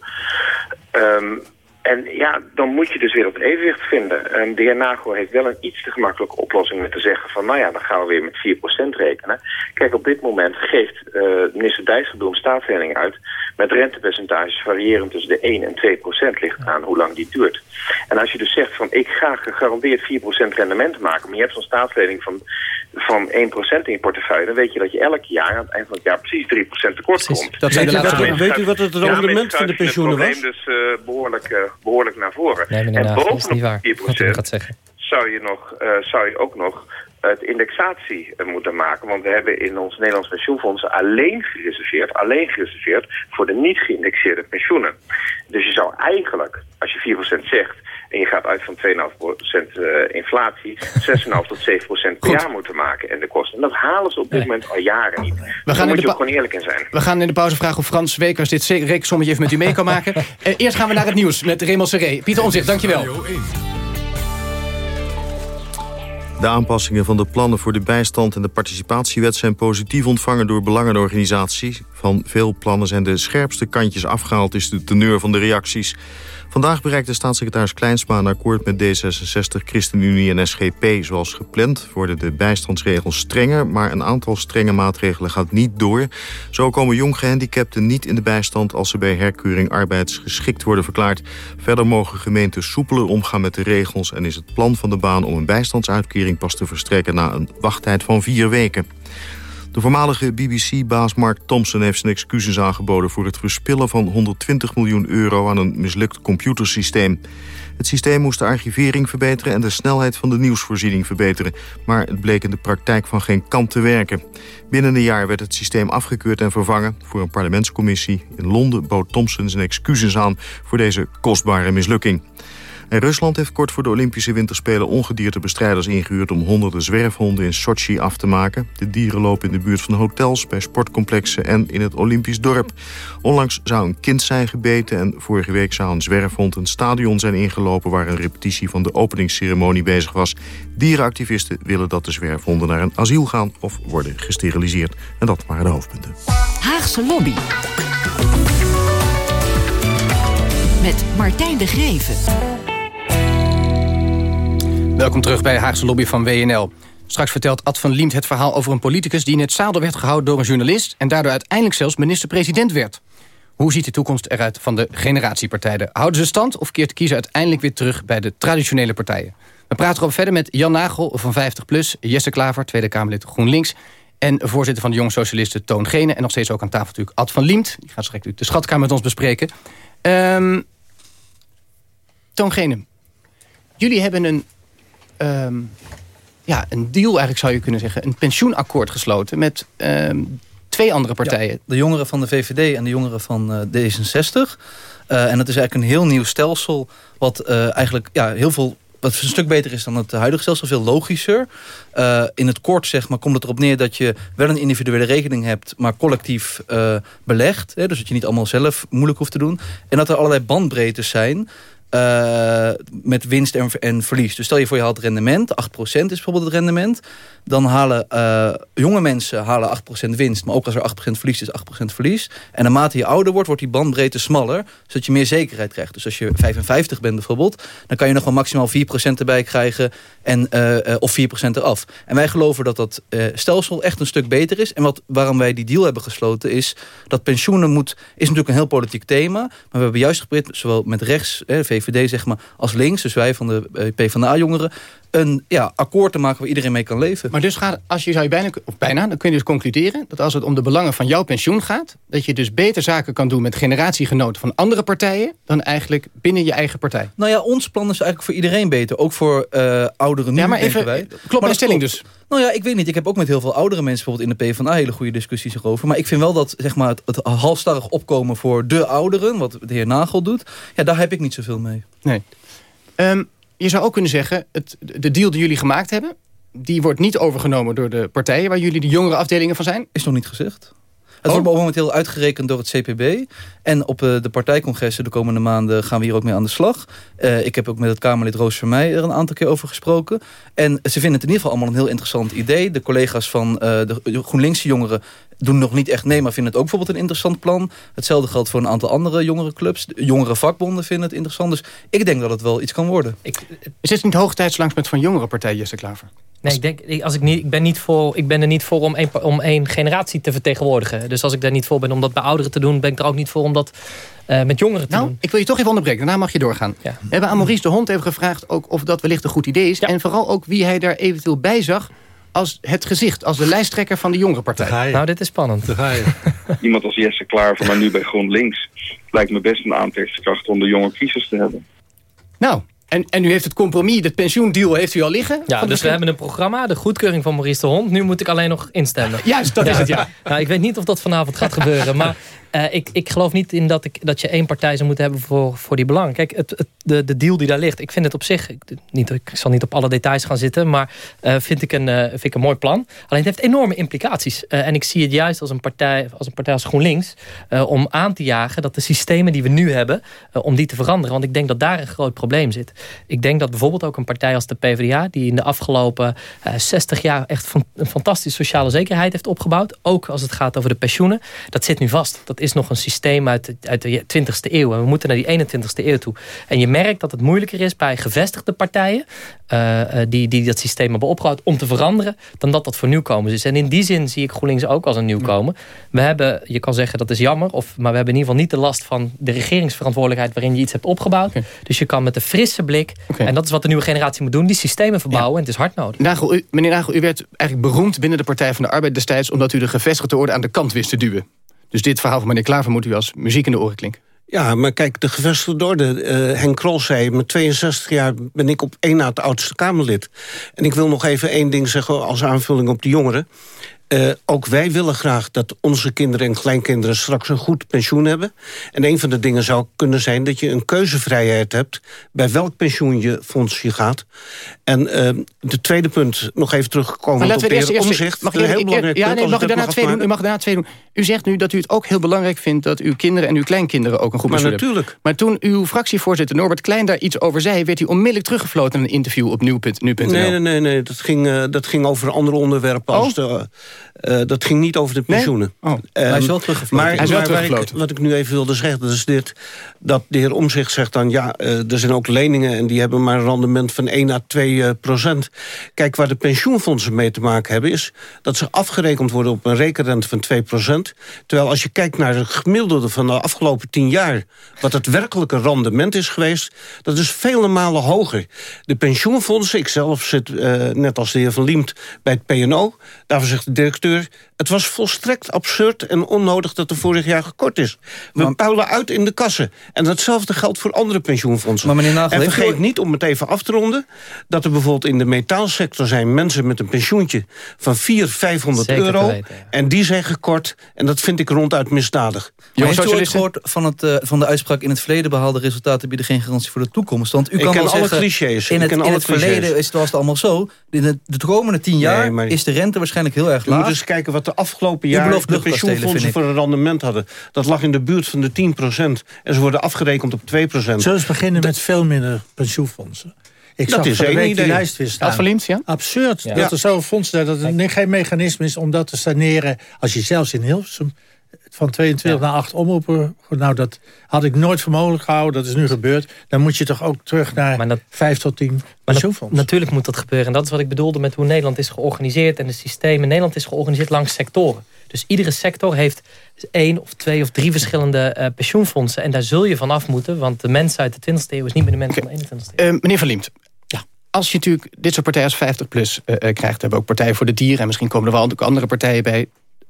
Ehm, en ja, dan moet je dus weer het evenwicht vinden. En de heer Nagel heeft wel een iets te gemakkelijke oplossing met te zeggen van... nou ja, dan gaan we weer met 4% rekenen. Kijk, op dit moment geeft uh, minister Dijsselbloem staatslening uit... met rentepercentages variërend tussen de 1 en 2% ligt aan hoe lang die duurt. En als je dus zegt van ik ga gegarandeerd 4% rendement maken... maar je hebt zo'n staatslening van, van 1% in je portefeuille... dan weet je dat je elk jaar aan het eind van het jaar precies 3% tekort komt. Dat weet, je wat, weet u wat het rendement van de pensioenen was? Het dus uh, behoorlijk... Uh, behoorlijk naar voren. Nee, meneer en bovenop niet waar, 4% gaat zeggen. Zou, je nog, uh, zou je ook nog het indexatie moeten maken. Want we hebben in ons Nederlands pensioenfonds alleen gereserveerd, alleen gereserveerd voor de niet geïndexeerde pensioenen. Dus je zou eigenlijk, als je 4% zegt en je gaat uit van 2,5% uh, inflatie, <laughs> 6,5 tot 7% per jaar moeten maken. En de kosten. En dat halen ze op dit nee. moment al jaren niet. We gaan moet je ook gewoon eerlijk in zijn. We gaan in de pauze vragen of Frans Wekers dit rekensommetje even met u mee kan maken. uh, <laughs> eerst gaan we naar het nieuws met Raymond Serré. Pieter Onzicht, dankjewel. De aanpassingen van de plannen voor de bijstand en de participatiewet zijn positief ontvangen door belangenorganisaties. Van veel plannen zijn de scherpste kantjes afgehaald, is de teneur van de reacties. Vandaag bereikte staatssecretaris Kleinsma een akkoord met D66, ChristenUnie en SGP. Zoals gepland worden de bijstandsregels strenger... maar een aantal strenge maatregelen gaat niet door. Zo komen jong gehandicapten niet in de bijstand... als ze bij herkeuring arbeidsgeschikt worden verklaard. Verder mogen gemeenten soepeler omgaan met de regels... en is het plan van de baan om een bijstandsuitkering pas te verstrekken... na een wachttijd van vier weken. De voormalige BBC-baas Mark Thompson heeft zijn excuses aangeboden... voor het verspillen van 120 miljoen euro aan een mislukt computersysteem. Het systeem moest de archivering verbeteren... en de snelheid van de nieuwsvoorziening verbeteren. Maar het bleek in de praktijk van geen kant te werken. Binnen een jaar werd het systeem afgekeurd en vervangen. Voor een parlementscommissie in Londen bood Thompson zijn excuses aan... voor deze kostbare mislukking. Rusland heeft kort voor de Olympische Winterspelen ongediertebestrijders ingehuurd om honderden zwerfhonden in Sochi af te maken. De dieren lopen in de buurt van hotels, bij sportcomplexen en in het Olympisch dorp. Onlangs zou een kind zijn gebeten en vorige week zou een zwerfhond een stadion zijn ingelopen waar een repetitie van de openingsceremonie bezig was. Dierenactivisten willen dat de zwerfhonden naar een asiel gaan of worden gesteriliseerd. En dat waren de hoofdpunten. Haagse lobby. Met Martijn de Greven. Welkom terug bij Haagse Lobby van WNL. Straks vertelt Ad van Liemt het verhaal over een politicus... die in het zadel werd gehouden door een journalist... en daardoor uiteindelijk zelfs minister-president werd. Hoe ziet de toekomst eruit van de generatiepartijen? Houden ze stand of keert de kiezer uiteindelijk weer terug... bij de traditionele partijen? We praten erover verder met Jan Nagel van 50PLUS... Jesse Klaver, Tweede Kamerlid GroenLinks... en voorzitter van de Jong Socialisten Toon Gene... en nog steeds ook aan tafel natuurlijk Ad van Liemt. Die gaat straks de schatkamer met ons bespreken. Um, Toon Gene, jullie hebben een um, ja, een deal eigenlijk zou je kunnen zeggen. Een pensioenakkoord gesloten met um, twee andere partijen. Ja, de jongeren van de VVD en de jongeren van uh, D66. Uh, en dat is eigenlijk een heel nieuw stelsel. Wat uh, eigenlijk ja, heel veel wat een stuk beter is dan het huidige stelsel, veel logischer. Uh, in het kort zeg maar, komt het erop neer dat je wel een individuele regeling hebt... maar collectief uh, belegt. Hè, dus dat je niet allemaal zelf moeilijk hoeft te doen. En dat er allerlei bandbreedtes zijn... Uh, met winst en, en, verlies. Dus stel je voor je haalt rendement, 8% is bijvoorbeeld het rendement. Dan halen uh, jonge mensen halen 8% winst. Maar ook als er 8% verlies is, 8% verlies. En naarmate je ouder wordt, wordt die bandbreedte smaller. Zodat je meer zekerheid krijgt. Dus als je 55 bent bijvoorbeeld... dan kan je nog wel maximaal 4% erbij krijgen. En, uh, of 4% eraf. En wij geloven dat dat stelsel echt een stuk beter is. En wat, waarom wij die deal hebben gesloten is... dat pensioenen moet, is natuurlijk een heel politiek thema. Maar we hebben juist geprobeerd, zowel met rechts... VVD zeg maar, als links, dus wij van de PvdA-jongeren... een ja, akkoord te maken waar iedereen mee kan leven. Maar dus gaat, als je zou je bijna, of bijna, dan kun je dus concluderen... dat als het om de belangen van jouw pensioen gaat... dat je dus beter zaken kan doen met generatiegenoten van andere partijen... dan eigenlijk binnen je eigen partij. Nou ja, ons plan is eigenlijk voor iedereen beter. Ook voor uh, ouderen nu, ja, maar even, wij. Klopt stelling dus. Nou ja, ik weet niet. Ik heb ook met heel veel oudere mensen bijvoorbeeld in de PvdA hele goede discussies erover. Maar ik vind wel dat zeg maar, het, het halstarrig opkomen voor de ouderen, wat de heer Nagel doet, ja, daar heb ik niet zoveel mee. Nee. Um, je zou ook kunnen zeggen, het, de deal die jullie gemaakt hebben, die wordt niet overgenomen door de partijen waar jullie de jongere afdelingen van zijn? Is nog niet gezegd. Het wordt momenteel uitgerekend door het CPB. En op de partijcongressen de komende maanden gaan we hier ook mee aan de slag. ik heb ook met het Kamerlid Roos Vermeij er een aantal keer over gesproken. En ze vinden het in ieder geval allemaal een heel interessant idee. De collega's van de GroenLinkse jongeren doen nog niet echt mee, maar vinden het ook bijvoorbeeld een interessant plan. Hetzelfde geldt voor een aantal andere jongere clubs. De jongere vakbonden vinden het interessant. Dus ik denk dat het wel iets kan worden. Ik, is het niet hoog tijd langs met van jongere partij, Jesse Klaver? Nee, ik, denk, als ik, niet, ik, ben niet voor, ik ben er niet voor om één, om één generatie te vertegenwoordigen. Dus als ik daar niet voor ben om dat bij ouderen te doen... ben ik er ook niet voor om dat uh, met jongeren te nou, doen. ik wil je toch even onderbreken. Daarna mag je doorgaan. Ja. We hebben aan Maurice de Hond even gevraagd... Ook of dat wellicht een goed idee is. En vooral ook wie hij daar eventueel bij zag als het gezicht, als de lijsttrekker van de jongere partij. Nou, dit is spannend. Daar ga je. <laughs> Iemand als Jesse Klaver, maar nu bij GroenLinks... lijkt me best een aantrekkingskracht om de jonge kiezers te hebben. Nou, en, en u heeft het compromis, het pensioendeal heeft u al liggen? Ja, dus we hebben een programma, de goedkeuring van Maurice de Hond. Nu moet ik alleen nog instemmen. Juist, dat is het, ja. Nou, ik weet niet of dat vanavond gaat <laughs> gebeuren. Maar uh, ik, ik geloof niet in dat, ik, dat je één partij zou moeten hebben voor, voor die belang. Kijk, het, het, de, de deal die daar ligt, ik vind het op zich... Ik, niet, ik zal niet op alle details gaan zitten... maar uh, vind, ik een, uh, vind ik een mooi plan. Alleen het heeft enorme implicaties. en ik zie het juist als een partij als, een partij als GroenLinks... om aan te jagen dat de systemen die we nu hebben... om die te veranderen. Want ik denk dat daar een groot probleem zit. Ik denk dat bijvoorbeeld ook een partij als de PvdA... die in de afgelopen 60 jaar echt een fantastische sociale zekerheid heeft opgebouwd... ook als het gaat over de pensioenen, dat zit nu vast. Dat is nog een systeem uit de, uit de 20e eeuw. En we moeten naar die 21e eeuw toe. En je merkt dat het moeilijker is bij gevestigde partijen... Uh, die, die dat systeem hebben opgebouwd om te veranderen... dan dat dat voor nieuwkomers is. En in die zin zie ik GroenLinks ook als een nieuwkomer. We hebben, je kan zeggen dat is jammer... Of, maar we hebben in ieder geval niet de last van de regeringsverantwoordelijkheid... waarin je iets hebt opgebouwd. Dus je kan met een frisse blik... en dat is wat de nieuwe generatie moet doen... die systemen verbouwen en het is hard nodig. Nagel, u, meneer Nagel, u werd eigenlijk beroemd binnen de Partij van de Arbeid destijds... omdat u de gevestigde orde aan de kant wist te duwen. Dus dit verhaal van meneer Klaver moet u als muziek in de oren klinken. Ja, maar kijk, de gevestigde orde. Uh, Henk Krol zei, met 62 jaar ben ik op één na het oudste Kamerlid. En ik wil nog even één ding zeggen als aanvulling op de jongeren. Uh, ook wij willen graag dat onze kinderen en kleinkinderen straks een goed pensioen hebben. En een van de dingen zou kunnen zijn dat je een keuzevrijheid hebt... bij welk pensioenfonds je gaat. En uh, de tweede punt, nog even teruggekomen op de heer Omzicht. Mag, een heel belangrijk ja, nee, mag, u daarna twee doen, u mag daarna twee doen. U zegt nu dat u het ook heel belangrijk vindt... dat uw kinderen en uw kleinkinderen ook een goed pensioen maar natuurlijk. Maar toen uw fractievoorzitter Norbert Klein daar iets over zei... werd hij onmiddellijk teruggefloten in een interview op nu.nl. Nee, nee, nee, nee. Dat, ging, uh, dat ging over andere onderwerpen als... Oh. De, uh, dat ging niet over de pensioenen. Nee? Oh. Um, hij is wel teruggefloten. Maar, hij is wel teruggefloten. Ik, wat ik nu even wilde zeggen, dat is dit... dat de heer Omzicht zegt dan... ja, uh, er zijn ook leningen en die hebben maar een rendement van 1 à 2 uh, procent. Kijk, waar de pensioenfondsen mee te maken hebben... is dat ze afgerekend worden op een rekenrente van 2 procent. Terwijl als je kijkt naar het gemiddelde van de afgelopen 10 jaar... wat het werkelijke rendement is geweest... dat is vele malen hoger. De pensioenfondsen, ik zelf zit net als de heer Van Liemt bij het PNO... daarvoor zegt de directeur... het was volstrekt absurd en onnodig dat er vorig jaar gekort is. We maar, puilen uit in de kassen. En datzelfde geldt voor andere pensioenfondsen. Maar meneer Nagel, en vergeet niet, om het even af te ronden... dat er bijvoorbeeld in de metaalsector zijn mensen met een pensioentje... van 400, 500 euro. Weten, ja. En die zijn gekort. En dat vind ik ronduit misdadig. Maar heeft u ooit gehoord van, het, uh, van de uitspraak... in het verleden behaalde resultaten bieden geen garantie voor de toekomst? Want u ik kan ken wel alle zeggen, clichés. In het, in het verleden is het, was het allemaal zo. In de, de komende tien jaar nee, maar... is de rente waarschijnlijk heel erg laag. Moet eens kijken wat de afgelopen jaren de pensioenfondsen voor een rendement hadden. Dat lag in de buurt van de 10% En ze worden afgerekend op 2% Zullen we beginnen met veel minder pensioenfondsen? Ik dat zag is één idee. die lijst weer staan. Verliemd, ja? Absurd ja. dat er zo'n fonds zijn. Dat er geen mechanisme is om dat te saneren. Als je zelfs in Hilversum van 22 ja. naar 8 omroepen. Nou, dat had ik nooit voor mogelijk gehouden. Dat is nu gebeurd. Dan moet je toch ook terug naar dat, 5 tot 10 pensioenfonds. Natuurlijk moet dat gebeuren. En dat is wat ik bedoelde met hoe Nederland is georganiseerd. En de systemen. Nederland is georganiseerd langs sectoren. Dus iedere sector heeft één of twee of drie verschillende uh, pensioenfondsen. En daar zul je vanaf moeten. Want de mensen uit de 20e eeuw is niet meer de mensen van de 21e eeuw. Uh, meneer Verliemt, ja. als je natuurlijk dit soort partijen als 50 plus uh, krijgt... hebben we ook partijen voor de dieren... en misschien komen er wel ook andere partijen bij...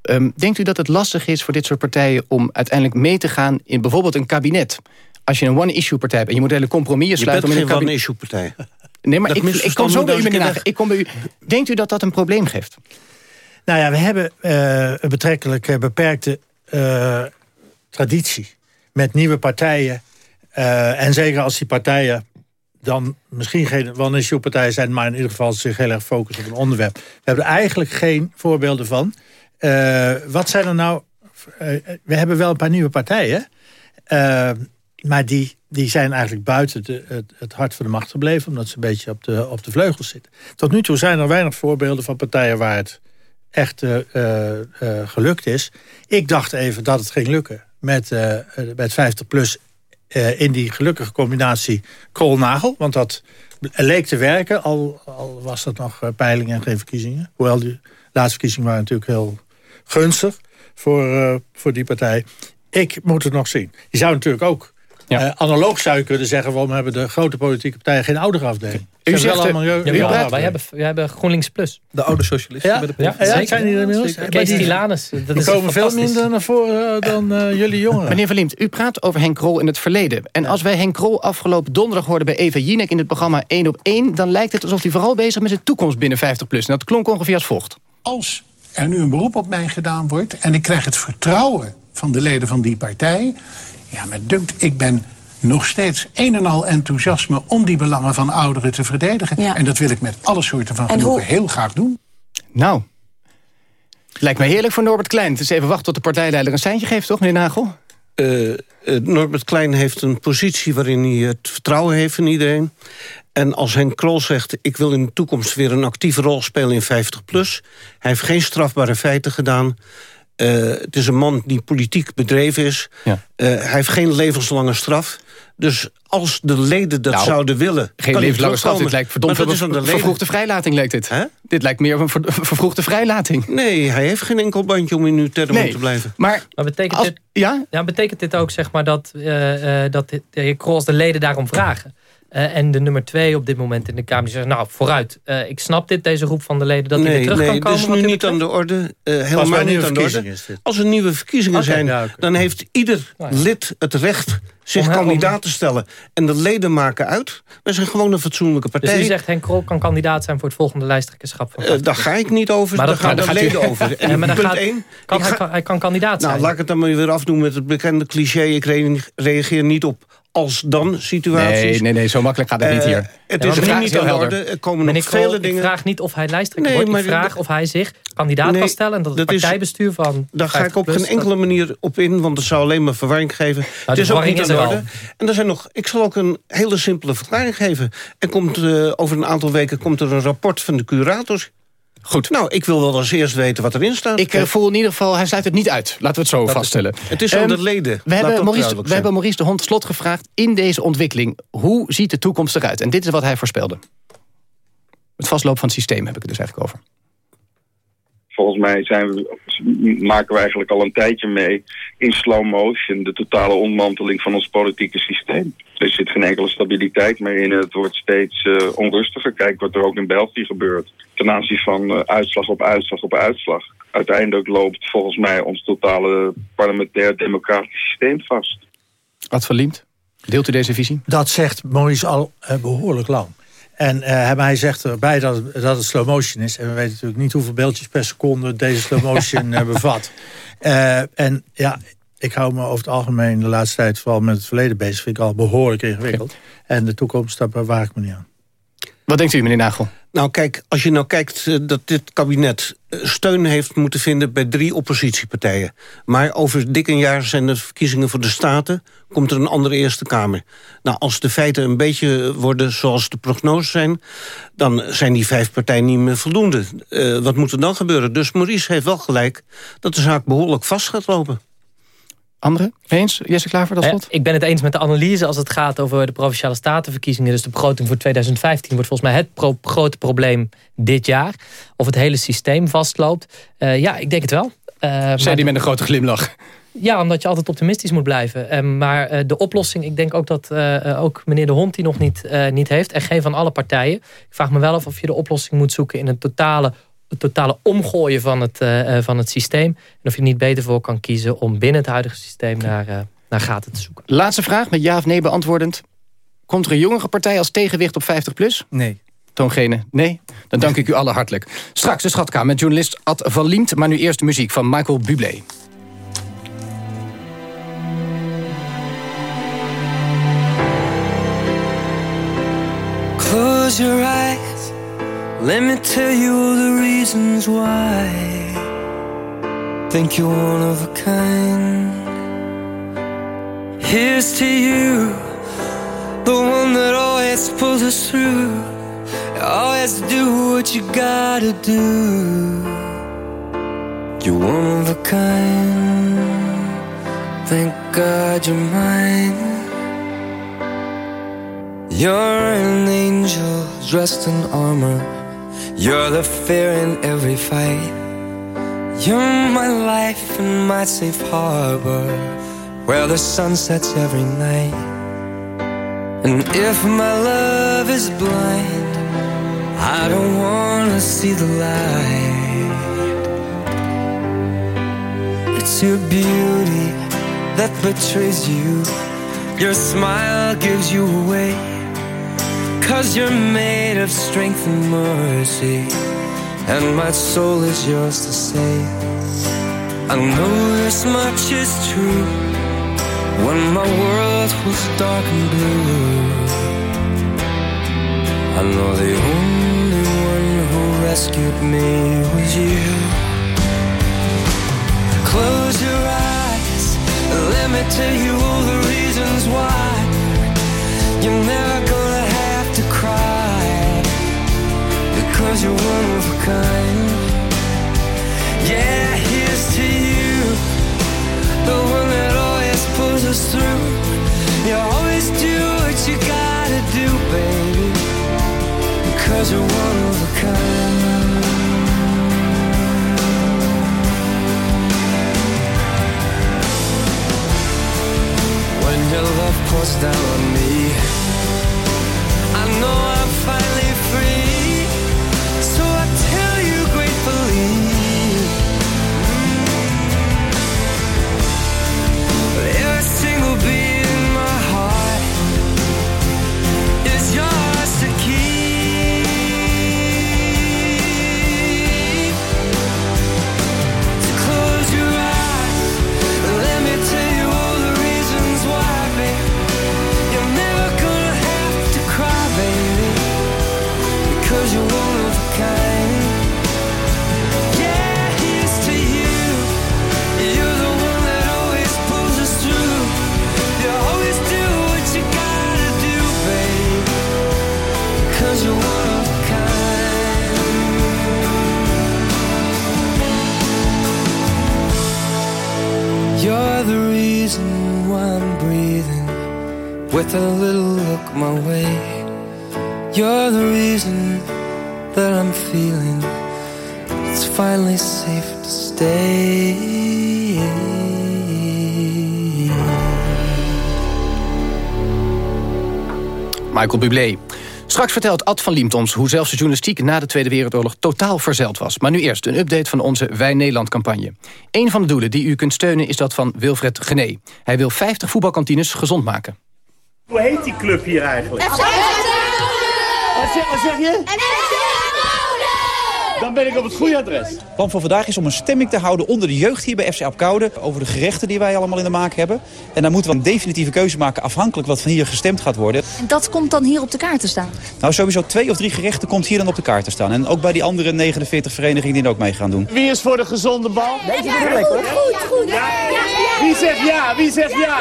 Um, denkt u dat het lastig is voor dit soort partijen... om uiteindelijk mee te gaan in bijvoorbeeld een kabinet? Als je een one-issue-partij hebt en je moet hele compromissen sluiten... Je bent geen one-issue-partij. Nee, maar ik, ik, kom zo bij u, meneer Ik kom bij u. Denkt u dat dat een probleem geeft? Nou ja, we hebben uh, een betrekkelijk uh, beperkte uh, traditie met nieuwe partijen. en zeker als die partijen dan misschien geen one-issue-partijen zijn... maar in ieder geval zich heel erg focussen op een onderwerp. We hebben er eigenlijk geen voorbeelden van. Wat zijn er nou we hebben wel een paar nieuwe partijen. Maar die, die zijn eigenlijk buiten het, het, hart van de macht gebleven... omdat ze een beetje op de, op de vleugels zitten. Tot nu toe zijn er weinig voorbeelden van partijen... waar het echt gelukt is. Ik dacht even dat het ging lukken met, met 50PLUS... in die gelukkige combinatie Koolnagel. Want dat leek te werken, al, al was dat nog peilingen en geen verkiezingen. Hoewel de laatste verkiezingen waren natuurlijk heel gunstig voor, voor die partij. Ik moet het nog zien. Je zou natuurlijk ook ja. Uh, analoog zou je kunnen zeggen... waarom hebben de grote politieke partijen geen ouderafdeling? U zegt allemaal ja, ja, wij, hebben, wij hebben GroenLinks Plus. De oude socialisten. Ja, de ja, ja zijn die inmiddels. Kees Tilanus. Dat is komen veel minder naar voren eh, dan uh, jullie jongeren. Meneer Verliemd, u praat over Henk Krol in het verleden. En als wij Henk Krol afgelopen donderdag hoorden bij Eva Jinek... in het programma 1 op 1... dan lijkt het alsof hij vooral bezig met de toekomst binnen 50 plus. En dat klonk ongeveer als volgt. Als er nu een beroep op mij gedaan wordt... en ik krijg het vertrouwen van de leden van die partij... ja, maar dunkt, ik ben nog steeds een en al enthousiasme om die belangen van ouderen te verdedigen. En dat wil ik met alle soorten van genoegen heel graag doen. Nou, lijkt mij heerlijk voor Norbert Klein. Het is even wachten tot de partijleider een seintje geeft, toch, meneer Nagel? Uh, Norbert Klein heeft een positie waarin hij het vertrouwen heeft in iedereen. En als Henk Krol zegt, ik wil in de toekomst weer een actieve rol spelen in 50 plus. Hij heeft geen strafbare feiten gedaan. Uh, het is een man die politiek bedreven is. Ja. Uh, hij heeft geen levenslange straf. Dus als de leden dat nou, zouden willen... Geen levenslange straf, dit lijkt verdomd veel vervroegde vrijlating lijkt dit. Dit lijkt meer een vervroegde vrijlating. Nee, hij heeft geen enkel bandje om in uw term nee, te blijven. Maar, maar betekent, dit, ja? Ja, betekent dit ook zeg maar, dat, uh, uh, dat de heer Krols de leden daarom vragen? Uh, en de nummer twee op dit moment in de Kamer die zegt... nou, vooruit, uh, ik snap dit, deze roep van de leden... dat nee, hij weer terug nee, kan komen. Nee, dat is nu niet aan de orde. Uh, helemaal niet aan de orde. Als er nieuwe verkiezingen okay, zijn... Ja, okay. dan heeft ieder nou ja. lid het recht zich om, kandidaat om... te stellen. En de leden maken uit. Wij zijn gewoon een fatsoenlijke partij. Dus u zegt Henk Krol kan kandidaat zijn... voor het volgende lijsttrekkerschap van Daar ga ik niet over, maar daar gaan de leden over. <laughs> En maar punt gaat, één, kan, hij, hij, kan kandidaat nou, zijn. Laat ik het dan maar weer afdoen met het bekende cliché. Ik reageer niet op als dan situaties. Nee, nee, nee, zo makkelijk gaat het niet hier. Uh, het is niet aan orde. Er komen nog vele dingen. Ik vraag niet of hij lijsttrekker nee, wordt. Ik vraag of hij zich kandidaat nee, kan stellen. En dat het dat partijbestuur is, van... Daar ga ik op geen enkele manier op in. Want het zou alleen maar verwarring geven. Nou, het is ook niet aan orde. En er zijn nog, ik zal ook een hele simpele verklaring geven. Er komt, uh, over een aantal weken komt er een rapport van de curators. Goed. Nou, ik wil wel als eerst weten wat erin staat. Ik uh, voel in ieder geval, hij sluit het niet uit. Laten we het zo dat vaststellen. Is, het is um, de leden. We, hebben Maurice, we hebben Maurice de Hond slot gevraagd in deze ontwikkeling. Hoe ziet de toekomst eruit? En dit is wat hij voorspelde. Het vastlopen van het systeem heb ik het dus eigenlijk over volgens mij zijn we, maken we eigenlijk al een tijdje mee in slow motion de totale ontmanteling van ons politieke systeem. Er zit geen enkele stabiliteit meer in. Het wordt steeds uh, onrustiger. Kijk wat er ook in België gebeurt. Ten aanzien van uh, uitslag op uitslag op uitslag. Uiteindelijk loopt volgens mij ons totale parlementair democratisch systeem vast. Wat verliemt? Deelt u deze visie? Dat zegt Maurice al uh, behoorlijk lang. En uh, hij zegt erbij dat het, dat het slow motion is. En we weten natuurlijk niet hoeveel beeldjes per seconde deze slow motion uh, <laughs> bevat. Uh, en ja, ik hou me over het algemeen de laatste tijd vooral met het verleden bezig. Vind ik al behoorlijk ingewikkeld. En de toekomst, daar bewaar ik me niet aan. Wat denkt u, meneer Nagel? Nou kijk, als je nou kijkt uh, dat dit kabinet steun heeft moeten vinden bij drie oppositiepartijen. Maar over dik een jaar zijn er verkiezingen voor de Staten. Komt er een andere Eerste Kamer. Nou, als de feiten een beetje worden zoals de prognoses zijn... dan zijn die vijf partijen niet meer voldoende. Uh, wat moet er dan gebeuren? Dus Maurice heeft wel gelijk dat de zaak behoorlijk vast gaat lopen. Andere? Eens? Jesse Klaver, dat slot? Eh, ik ben het eens met de analyse als het gaat over de Provinciale Statenverkiezingen. Dus de begroting voor 2015 wordt volgens mij het pro grote probleem dit jaar. Of het hele systeem vastloopt. Uh, ja, ik denk het wel. Uh, Zei die met een grote glimlach? Ja, omdat je altijd optimistisch moet blijven. Uh, maar uh, de oplossing, ik denk ook dat uh, ook meneer De Hond die nog niet, niet heeft. En geen van alle partijen. Ik vraag me wel af of je de oplossing moet zoeken in een totale het totale omgooien van het, uh, van het systeem. En of je er niet beter voor kan kiezen om binnen het huidige systeem naar, uh, naar gaten te zoeken. Laatste vraag, met ja of nee beantwoordend. Komt er een jongere partij als tegenwicht op 50 plus? Nee. Toongene, nee? Dan dank ik u allen hartelijk. Straks de schatkamer met journalist Ad van Liemt. Maar nu eerst de muziek van Michael Bublé. Close your eyes Let me tell you all the reasons why think you're one of a kind. Here's to you, the one that always pulls us through. Always do what you gotta do. You're one of a kind. Thank God you're mine. You're an angel dressed in armor. You're the fear in every fight. You're my life and my safe harbor where the sun sets every night. And if my love is blind, I don't wanna see the light. It's your beauty that betrays you. Your smile gives you away. Cause you're made of strength and mercy. And my soul is yours to save. I know this much is true. When my world was dark and blue, I know the only one who rescued me was you. Close your eyes, let me tell you all the reasons why you're never gonna because you're one of a kind. Yeah, here's to you, the one that always pulls us through. You always do what you gotta do, baby, because you're one of a kind. When your love pours down on me, I know I'm finally free. A little look my way. You're the reason that I'm feeling it's finally safe to stay. Michael Bublé. Straks vertelt Ad van Liemt ons hoe zelfs de journalistiek na de Tweede Wereldoorlog totaal verzeild was. Maar nu eerst een update van onze Wij Nederland-campagne. Een van de doelen die u kunt steunen is dat van Wilfred Gené. Hij wil 50 voetbalkantines gezond maken. Hoe heet die club hier eigenlijk? Wat zeg, wat zeg je? Dan ben ik op het goede adres. Het plan voor vandaag is om een stemming te houden onder de jeugd hier bij FC Apkoude... over de gerechten die wij allemaal in de maak hebben. En dan moeten we een definitieve keuze maken afhankelijk wat van hier gestemd gaat worden. En dat komt dan hier op de kaart te staan? Nou, sowieso twee of drie gerechten komt hier dan op de kaart te staan. En ook bij die andere 49 verenigingen die er ook mee gaan doen. Wie is voor de gezonde bal? Deze bedoel ik hoor. Goed, goed. Ja. Wie zegt ja? Wie zegt ja?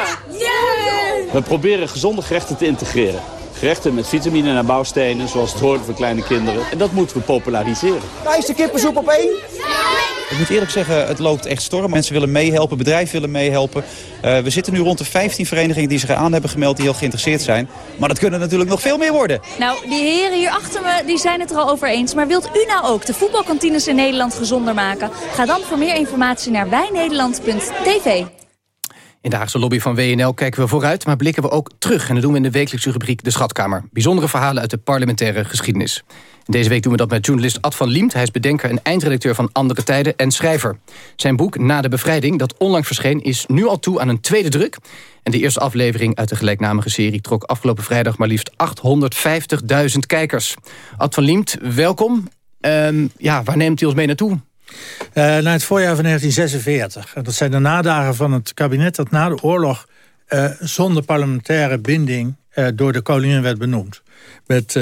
We proberen gezonde gerechten te integreren. Gerechten met vitamine en bouwstenen, zoals het hoort voor kleine kinderen. En dat moeten we populariseren. Rijst kippensoep op één? Ik moet eerlijk zeggen, het loopt echt storm. Mensen willen meehelpen, bedrijven willen meehelpen. Uh, we zitten nu rond de 15 verenigingen die zich aan hebben gemeld... die heel geïnteresseerd zijn. Maar dat kunnen natuurlijk nog veel meer worden. Nou, die heren hier achter me die zijn het er al over eens. Maar wilt u nou ook de voetbalkantines in Nederland gezonder maken? Ga dan voor meer informatie naar wijnederland.tv. In de Haagse lobby van WNL kijken we vooruit, maar blikken we ook terug. En dat doen we in de wekelijkse rubriek De Schatkamer. Bijzondere verhalen uit de parlementaire geschiedenis. Deze week doen we dat met journalist Ad van Liemt. Hij is bedenker en eindredacteur van Andere Tijden en schrijver. Zijn boek Na de Bevrijding, dat onlangs verscheen, is nu al toe aan een tweede druk. En de eerste aflevering uit de gelijknamige serie... trok afgelopen vrijdag maar liefst 850.000 kijkers. Ad van Liemt, welkom. Um, ja, waar neemt u ons mee naartoe? Uh, naar het voorjaar van 1946. En dat zijn de nadagen van het kabinet dat na de oorlog... Uh, zonder parlementaire binding uh, door de koningin werd benoemd. Met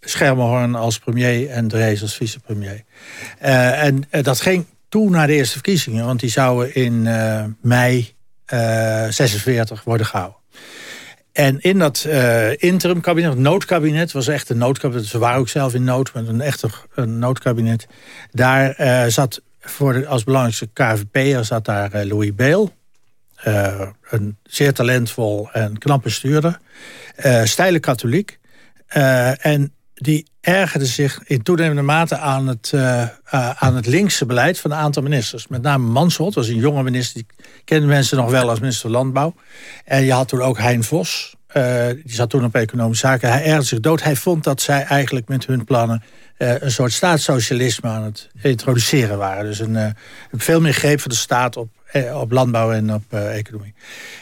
Schermerhorn als premier en Drees als vicepremier. en dat ging toe naar de eerste verkiezingen. Want die zouden in eh, mei eh 46 worden gehouden. En in dat uh, interimkabinet, het noodkabinet, was echt een noodkabinet. Ze waren ook zelf in nood, met een echte een noodkabinet. Daar uh, zat voor als belangrijkste KVP'er zat daar uh, Louis Beel. een zeer talentvol en knappe stuurder. steile katholiek. en die ergerde zich in toenemende mate aan het, aan het linkse beleid van een aantal ministers. Met name Mansholt, was een jonge minister. Die kenden mensen nog wel als minister van Landbouw. En je had toen ook Hein Vos. Uh, die zat toen op economische zaken. Hij ergerde zich dood. Hij vond dat zij eigenlijk met hun plannen... Een soort staatssocialisme aan het introduceren waren. Dus een, veel meer greep van de staat op, op landbouw en op economie.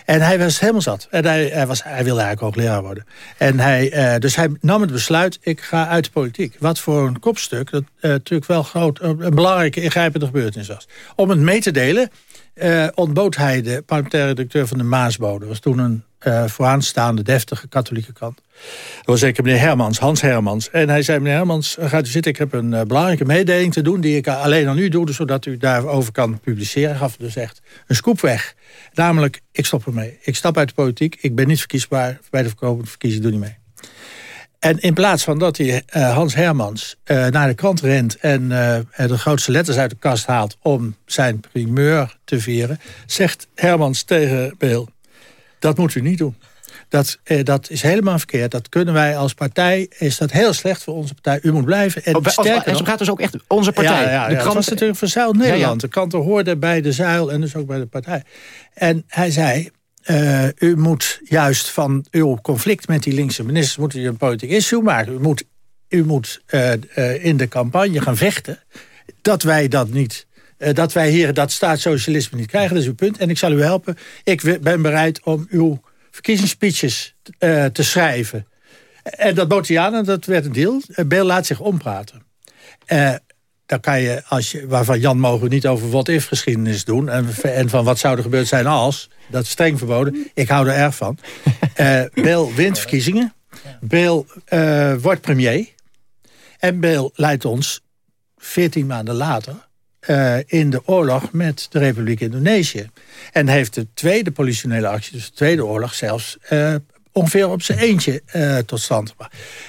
En hij was helemaal zat. En hij, hij, was, hij wilde eigenlijk hoogleraar worden. En hij, dus hij nam het besluit, ik ga uit de politiek. Wat voor een kopstuk, dat natuurlijk wel groot, een belangrijke ingrijpende gebeurtenis was. Om het mee te delen... ontbood hij de parlementaire directeur van de Maasbode. Dat was toen een uh, vooraanstaande, deftige katholieke kant. Dat was zeker meneer Hermans, Hans Hermans. En hij zei, meneer Hermans, gaat u zitten, ik heb een uh, belangrijke mededeling te doen... die ik alleen aan u doe, zodat u daarover kan publiceren. Gaf dus echt een scoop weg. Namelijk, ik stop ermee. Ik stap uit de politiek, ik ben niet verkiesbaar. Bij de verkomende verkiezing doe niet mee. En in plaats van dat hij uh, Hans Hermans uh, naar de krant rent... en uh, de grootste letters uit de kast haalt om zijn primeur te vieren... zegt Hermans tegen Beel... Dat moet u niet doen. Dat, eh, dat is helemaal verkeerd. Dat kunnen wij als partij, is dat heel slecht voor onze partij. U moet blijven. En, oh, en zo gaat dus ook echt onze partij. Ja, ja, de krant... was natuurlijk verzuild Nederland. De kranten hoorden bij de zuil en dus ook bij de partij. En hij zei, uh, u moet juist van uw conflict met die linkse ministers... moet u een politiek issue maken. U moet, u moet uh, uh, in de campagne gaan vechten dat wij dat niet dat wij hier dat staatssocialisme niet krijgen. Dat is uw punt. En ik zal u helpen. Ik ben bereid om uw verkiezingsspeeches te schrijven. En dat bood hij aan en dat werd een deal. Beel laat zich ompraten. Dan kan je, als je, waarvan Jan mogen we niet over wat if geschiedenis doen. En, en van wat zou er gebeurd zijn als. Dat is streng verboden. Ik hou er erg van. <laughs> Beel wint verkiezingen. Beel wordt premier. En Beel leidt ons 14 maanden later uh, in de oorlog met de Republiek Indonesië. En heeft de tweede politionele actie, dus de tweede oorlog... zelfs uh, ongeveer op zijn eentje uh, tot stand.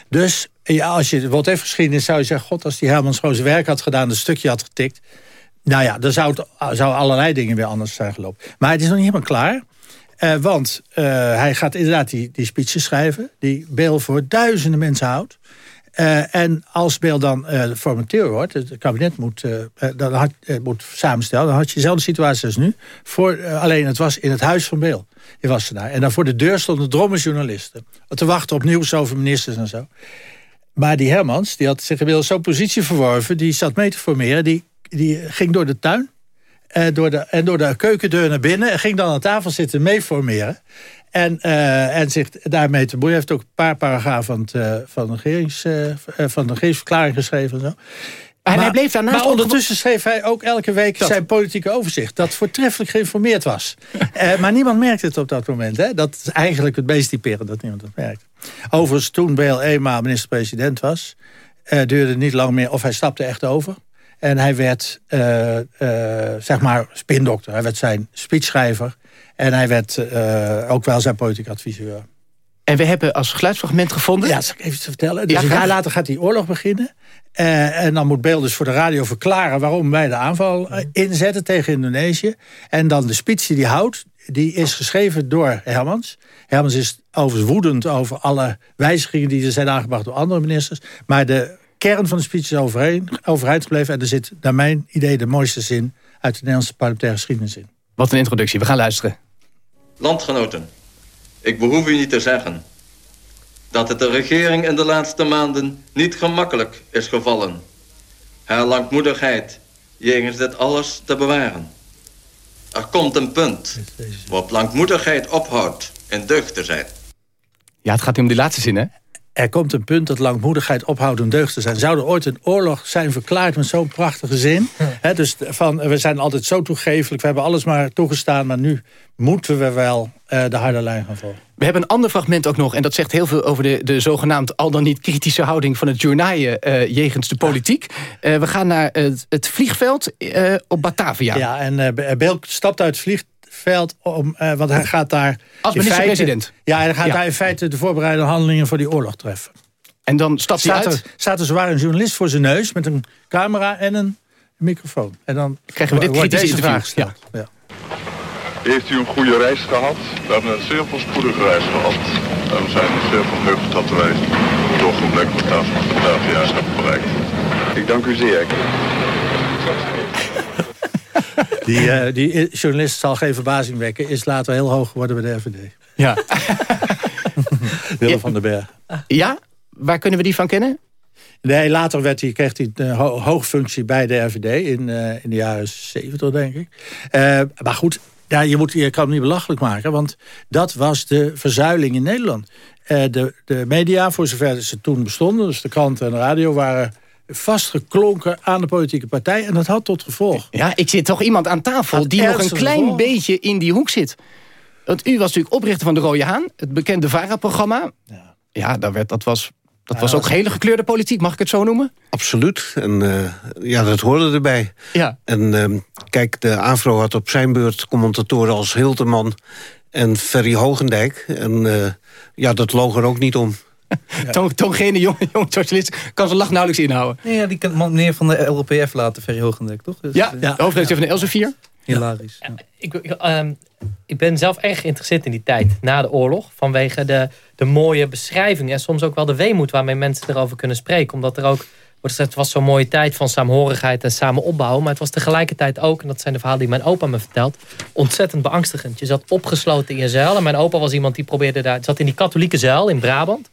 Dus ja, als je wat even geschiedenis zou je zeggen... god, als die Hermans zijn werk had gedaan... een stukje had getikt... nou ja, dan zou, het, zou allerlei dingen weer anders zijn gelopen. Maar het is nog niet helemaal klaar... Uh, want uh, hij gaat inderdaad die, die speeches schrijven... die Beel voor duizenden mensen houdt. En als Beel dan formateur wordt, het kabinet moet, dan had, moet samenstellen... dan had je dezelfde situatie als nu. Voor, alleen het was in het huis van Beel. Je was er daar. En dan voor de deur stonden drommen journalisten. Te wachten op nieuws over ministers en zo. Maar die Hermans, die had zich inmiddels zo'n positie verworven... die zat mee te formeren, die, die ging door de tuin... door de, en door de keukendeur naar binnen... en ging dan aan tafel zitten mee formeren. En, uh, en zich daarmee te boeien. Hij heeft ook een paar paragrafen van, uh, van, de, van de regeringsverklaring geschreven. En zo. Maar, hij bleef daarnaast maar ondertussen schreef hij ook elke week dat. zijn politieke overzicht. Dat voortreffelijk geïnformeerd was. <laughs> maar niemand merkte het op dat moment. Hè? Dat is eigenlijk het meest typerend dat niemand het merkte. Overigens, toen Beel eenmaal minister-president was... duurde het niet lang meer of hij stapte echt over. En hij werd, zeg maar, spindokter. Hij werd zijn speechschrijver. En hij werd uh, ook wel zijn politiek adviseur. En we hebben als geluidsfragment gevonden... Ja, dat zal ik even te vertellen. Dus ja, een jaar later gaat die oorlog beginnen. Uh, en dan moet Beel dus voor de radio verklaren... waarom wij de aanval uh, inzetten tegen Indonesië. En dan de speech die hij houdt... die is geschreven door Hermans. Hermans is overigens woedend over alle wijzigingen... die er zijn aangebracht door andere ministers. Maar de kern van de speech is overeen, overeind gebleven. En er zit, naar mijn idee, de mooiste zin... uit de Nederlandse parlementaire geschiedenis in. Wat een introductie. We gaan luisteren. Landgenoten, ik behoef u niet te zeggen dat het de regering in de laatste maanden niet gemakkelijk is gevallen. Haar langmoedigheid jegens dit alles te bewaren. Er komt een punt waarop langmoedigheid ophoudt en deugd te zijn. Ja, het gaat hier om die laatste zin, hè? Er komt een punt dat langmoedigheid ophoudt een deugd te zijn. Zou er ooit een oorlog zijn verklaard met zo'n prachtige zin? Hè, dus van, we zijn altijd zo toegevelijk, we hebben alles maar toegestaan... maar nu moeten we wel eh, de harde lijn gaan volgen. We hebben een ander fragment ook nog. En dat zegt heel veel over de, de zogenaamd al dan niet kritische houding van het journaaien eh jegens de politiek. Eh, we gaan naar het, het vliegveld eh, op Batavia. Ja, en eh Belk stapt uit het vliegveld, om, eh, want hij gaat daar... Als in minister-president. Ja, hij gaat Ja. daar in feite de voorbereidende handelingen voor die oorlog treffen. En dan stapt hij staat uit. Er, staat er zwaar een journalist voor zijn neus met een camera en een microfoon. En dan Krijgen we dit wordt kritische deze vraag gesteld. Ja. Heeft u een goede reis gehad? We hebben een zeer voorspoedige reis gehad. En we zijn zeer verheugd dat wij het ogenblik Batavia hebben bereikt. Ik dank u zeer. <laughs> Die, eh, die journalist zal geen verbazing wekken. Is later heel hoog geworden bij de FVD. Ja. <laughs> Willem van den Berg. Ja? Waar kunnen we die van kennen? Nee, later werd hij, kreeg hij een ho hoogfunctie bij de RVD in, eh, in de jaren 70, denk ik. Eh, maar goed, ja, je, moet, je kan hem niet belachelijk maken, want dat was de verzuiling in Nederland. Eh, de, de media, voor zover ze toen bestonden, dus de kranten en de radio, waren vastgeklonken aan de politieke partij. En dat had tot gevolg. Ja, ik zit toch iemand aan tafel Had die nog een klein beetje in die hoek zit. Want u was natuurlijk oprichter van de Rode Haan, het bekende VARA-programma. Ja, daar werd, dat was, dat was ook hele gekleurde politiek, mag ik het zo noemen? Absoluut. En eh, ja, dat hoorde erbij. Ja. En ehm, kijk, de AVRO had op zijn beurt commentatoren als Hilterman en Ferry Hogendijk. En eh, ja, dat loog er ook niet om. Toon, Toongene, jong, jong socialist, kan zijn lach nauwelijks inhouden. Nee, ja, die kan meneer van de LPF laten, Ferry Hogendijk, toch? Dus, Ja, eh, de hoofdredacteur van de Elsevier. Hilarisch. ja. Ik, ik, ehm, ik ben zelf erg geïnteresseerd in die tijd na de oorlog. Vanwege de, de mooie beschrijvingen en soms ook wel de weemoed waarmee mensen erover kunnen spreken. Omdat er ook wordt gezegd, het was zo'n mooie tijd van saamhorigheid en samen opbouwen. Maar het was tegelijkertijd ook, en dat zijn de verhalen die mijn opa me vertelt, ontzettend beangstigend. Je zat opgesloten in je zuil. En mijn opa was iemand die probeerde daar, zat in die katholieke zuil in Brabant.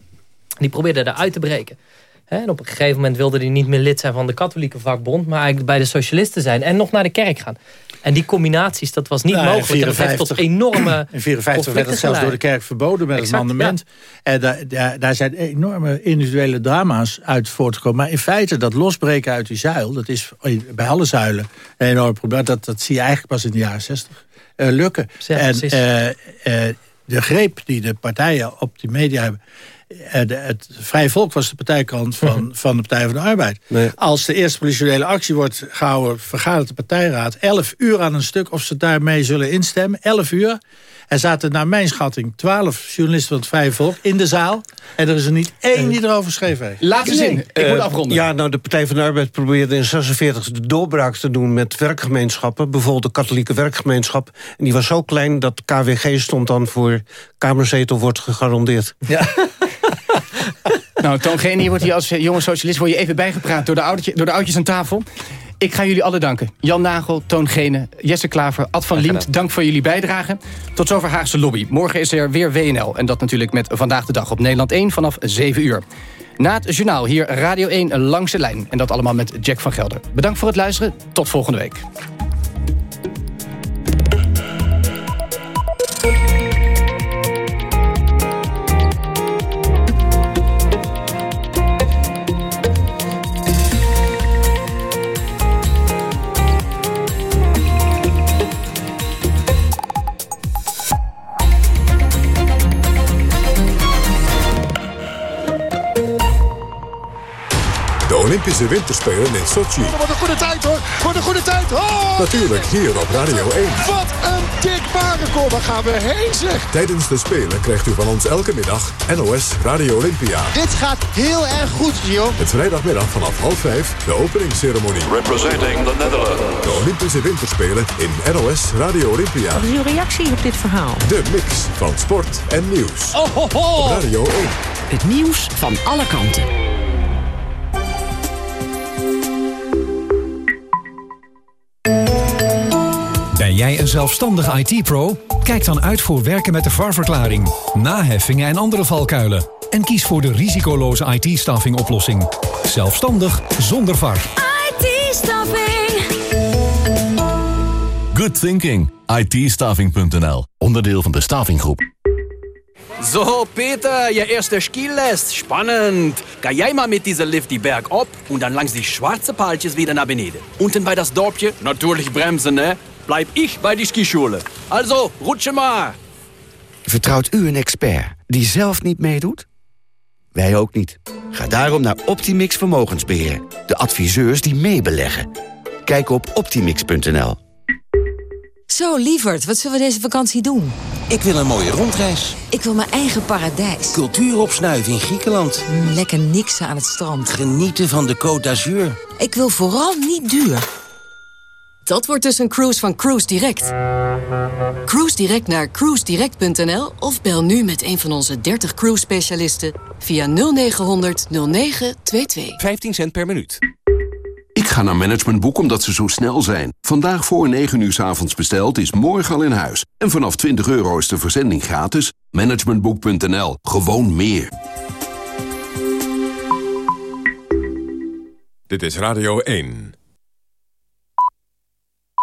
Die probeerde daar uit te breken. En op een gegeven moment wilde hij niet meer lid zijn van de katholieke vakbond, maar eigenlijk bij de socialisten zijn en nog naar de kerk gaan. En die combinaties, dat was niet Nou, mogelijk. En dat heeft tot 54 enorme <clears throat> In 54 werd het zelfs door de kerk verboden met Exact, het mandement. En daar, daar, daar zijn enorme individuele drama's uit voortgekomen. Maar in feite, dat losbreken uit die zuil... dat is bij alle zuilen een enorm probleem. Dat, dat zie je eigenlijk pas in de jaren 60 eh, lukken. Ja, en eh, eh, de greep die de partijen op die media hebben... eh, de- het Vrije Volk was de partijkrant van, van de Partij van de Arbeid. Als de eerste politionele actie wordt gehouden... vergadert de partijraad 11 uur aan een stuk... of ze daarmee zullen instemmen. 11 uur. Er zaten naar mijn schatting 12 journalisten van het Vrije Volk in de zaal. En er is er niet één die erover geschreven heeft. Laatste zin, ik Eh, moet afronden. Ja, nou, de Partij van de Arbeid probeerde in 46 de doorbraak te doen met werkgemeenschappen. Bijvoorbeeld de katholieke werkgemeenschap. En die was zo klein dat KWG stond dan voor Kamerzetel wordt gegarandeerd. Ja. <laughs> Nou, Toon Gene, je wordt hier als eh, jonge socialist word je even bijgepraat door de, oudertje, door de oudjes aan tafel. Ik ga jullie alle danken. Jan Nagel, Toon Gene, Jesse Klaver, Ad van Liemt. Dank voor jullie bijdrage. Tot zover Haagse Lobby. Morgen is er weer WNL. En dat natuurlijk met Vandaag de Dag op Nederland 1 vanaf 7 uur. Na het journaal hier Radio 1 langs de lijn. En dat allemaal met Jack van Gelder. Bedankt voor het luisteren. Tot volgende week. Olympische Winterspelen in Sochi. Wat een goede tijd hoor. Wat een goede tijd. Oh, Natuurlijk hier op Radio 1. wat een dik barenkom. Waar gaan we heen zeg. Tijdens de Spelen krijgt u van ons elke middag NOS Radio Olympia. Dit gaat heel erg goed, Gio. Met vrijdagmiddag vanaf half vijf de openingsceremonie. Representing the Netherlands. De Olympische Winterspelen in NOS Radio Olympia. Wat is uw reactie op dit verhaal? De mix van sport en nieuws. Oh, ho, ho. Op Radio 1. Het nieuws van alle kanten. Jij een zelfstandige IT-pro? Kijk dan uit voor werken met de VAR-verklaring, naheffingen en andere valkuilen. En kies voor de risicoloze IT-staffing oplossing. Zelfstandig zonder VAR. IT-staffing. Good thinking. IT-staving.nl. Onderdeel van de Stavinggroep. So, Peter, je eerste Skilest. Spannend. Ga jij maar mit dieser Lift die Berg op und dann langs die schwarze Paaltjes wieder nach beneden. Unten bei das Dorpje, natürlich bremsen, ne? Bleib ich bei die Skischule. Also, rutsche maar. Vertrouwt u een expert die zelf niet meedoet? Wij ook niet. Ga daarom naar Optimix Vermogensbeheer. De adviseurs die meebeleggen. Kijk op optimix.nl. Zo, lieverd, wat zullen we deze vakantie doen? Ik wil een mooie rondreis. Ik wil mijn eigen paradijs. Cultuur opsnuiven in Griekenland. Mm, lekker niksen aan het strand. Genieten van de Côte d'Azur. Ik wil vooral niet duur. Dat wordt dus een cruise van Cruise Direct. Cruise Direct naar cruisedirect.nl of bel nu met een van onze 30 cruise specialisten via 0900 0922. 15 cent per minuut. Ik ga naar Managementboek omdat ze zo snel zijn. Vandaag voor 9 uur s avonds besteld is morgen al in huis. En vanaf 20 euro is de verzending gratis. Managementboek.nl. Gewoon meer. Dit is Radio 1.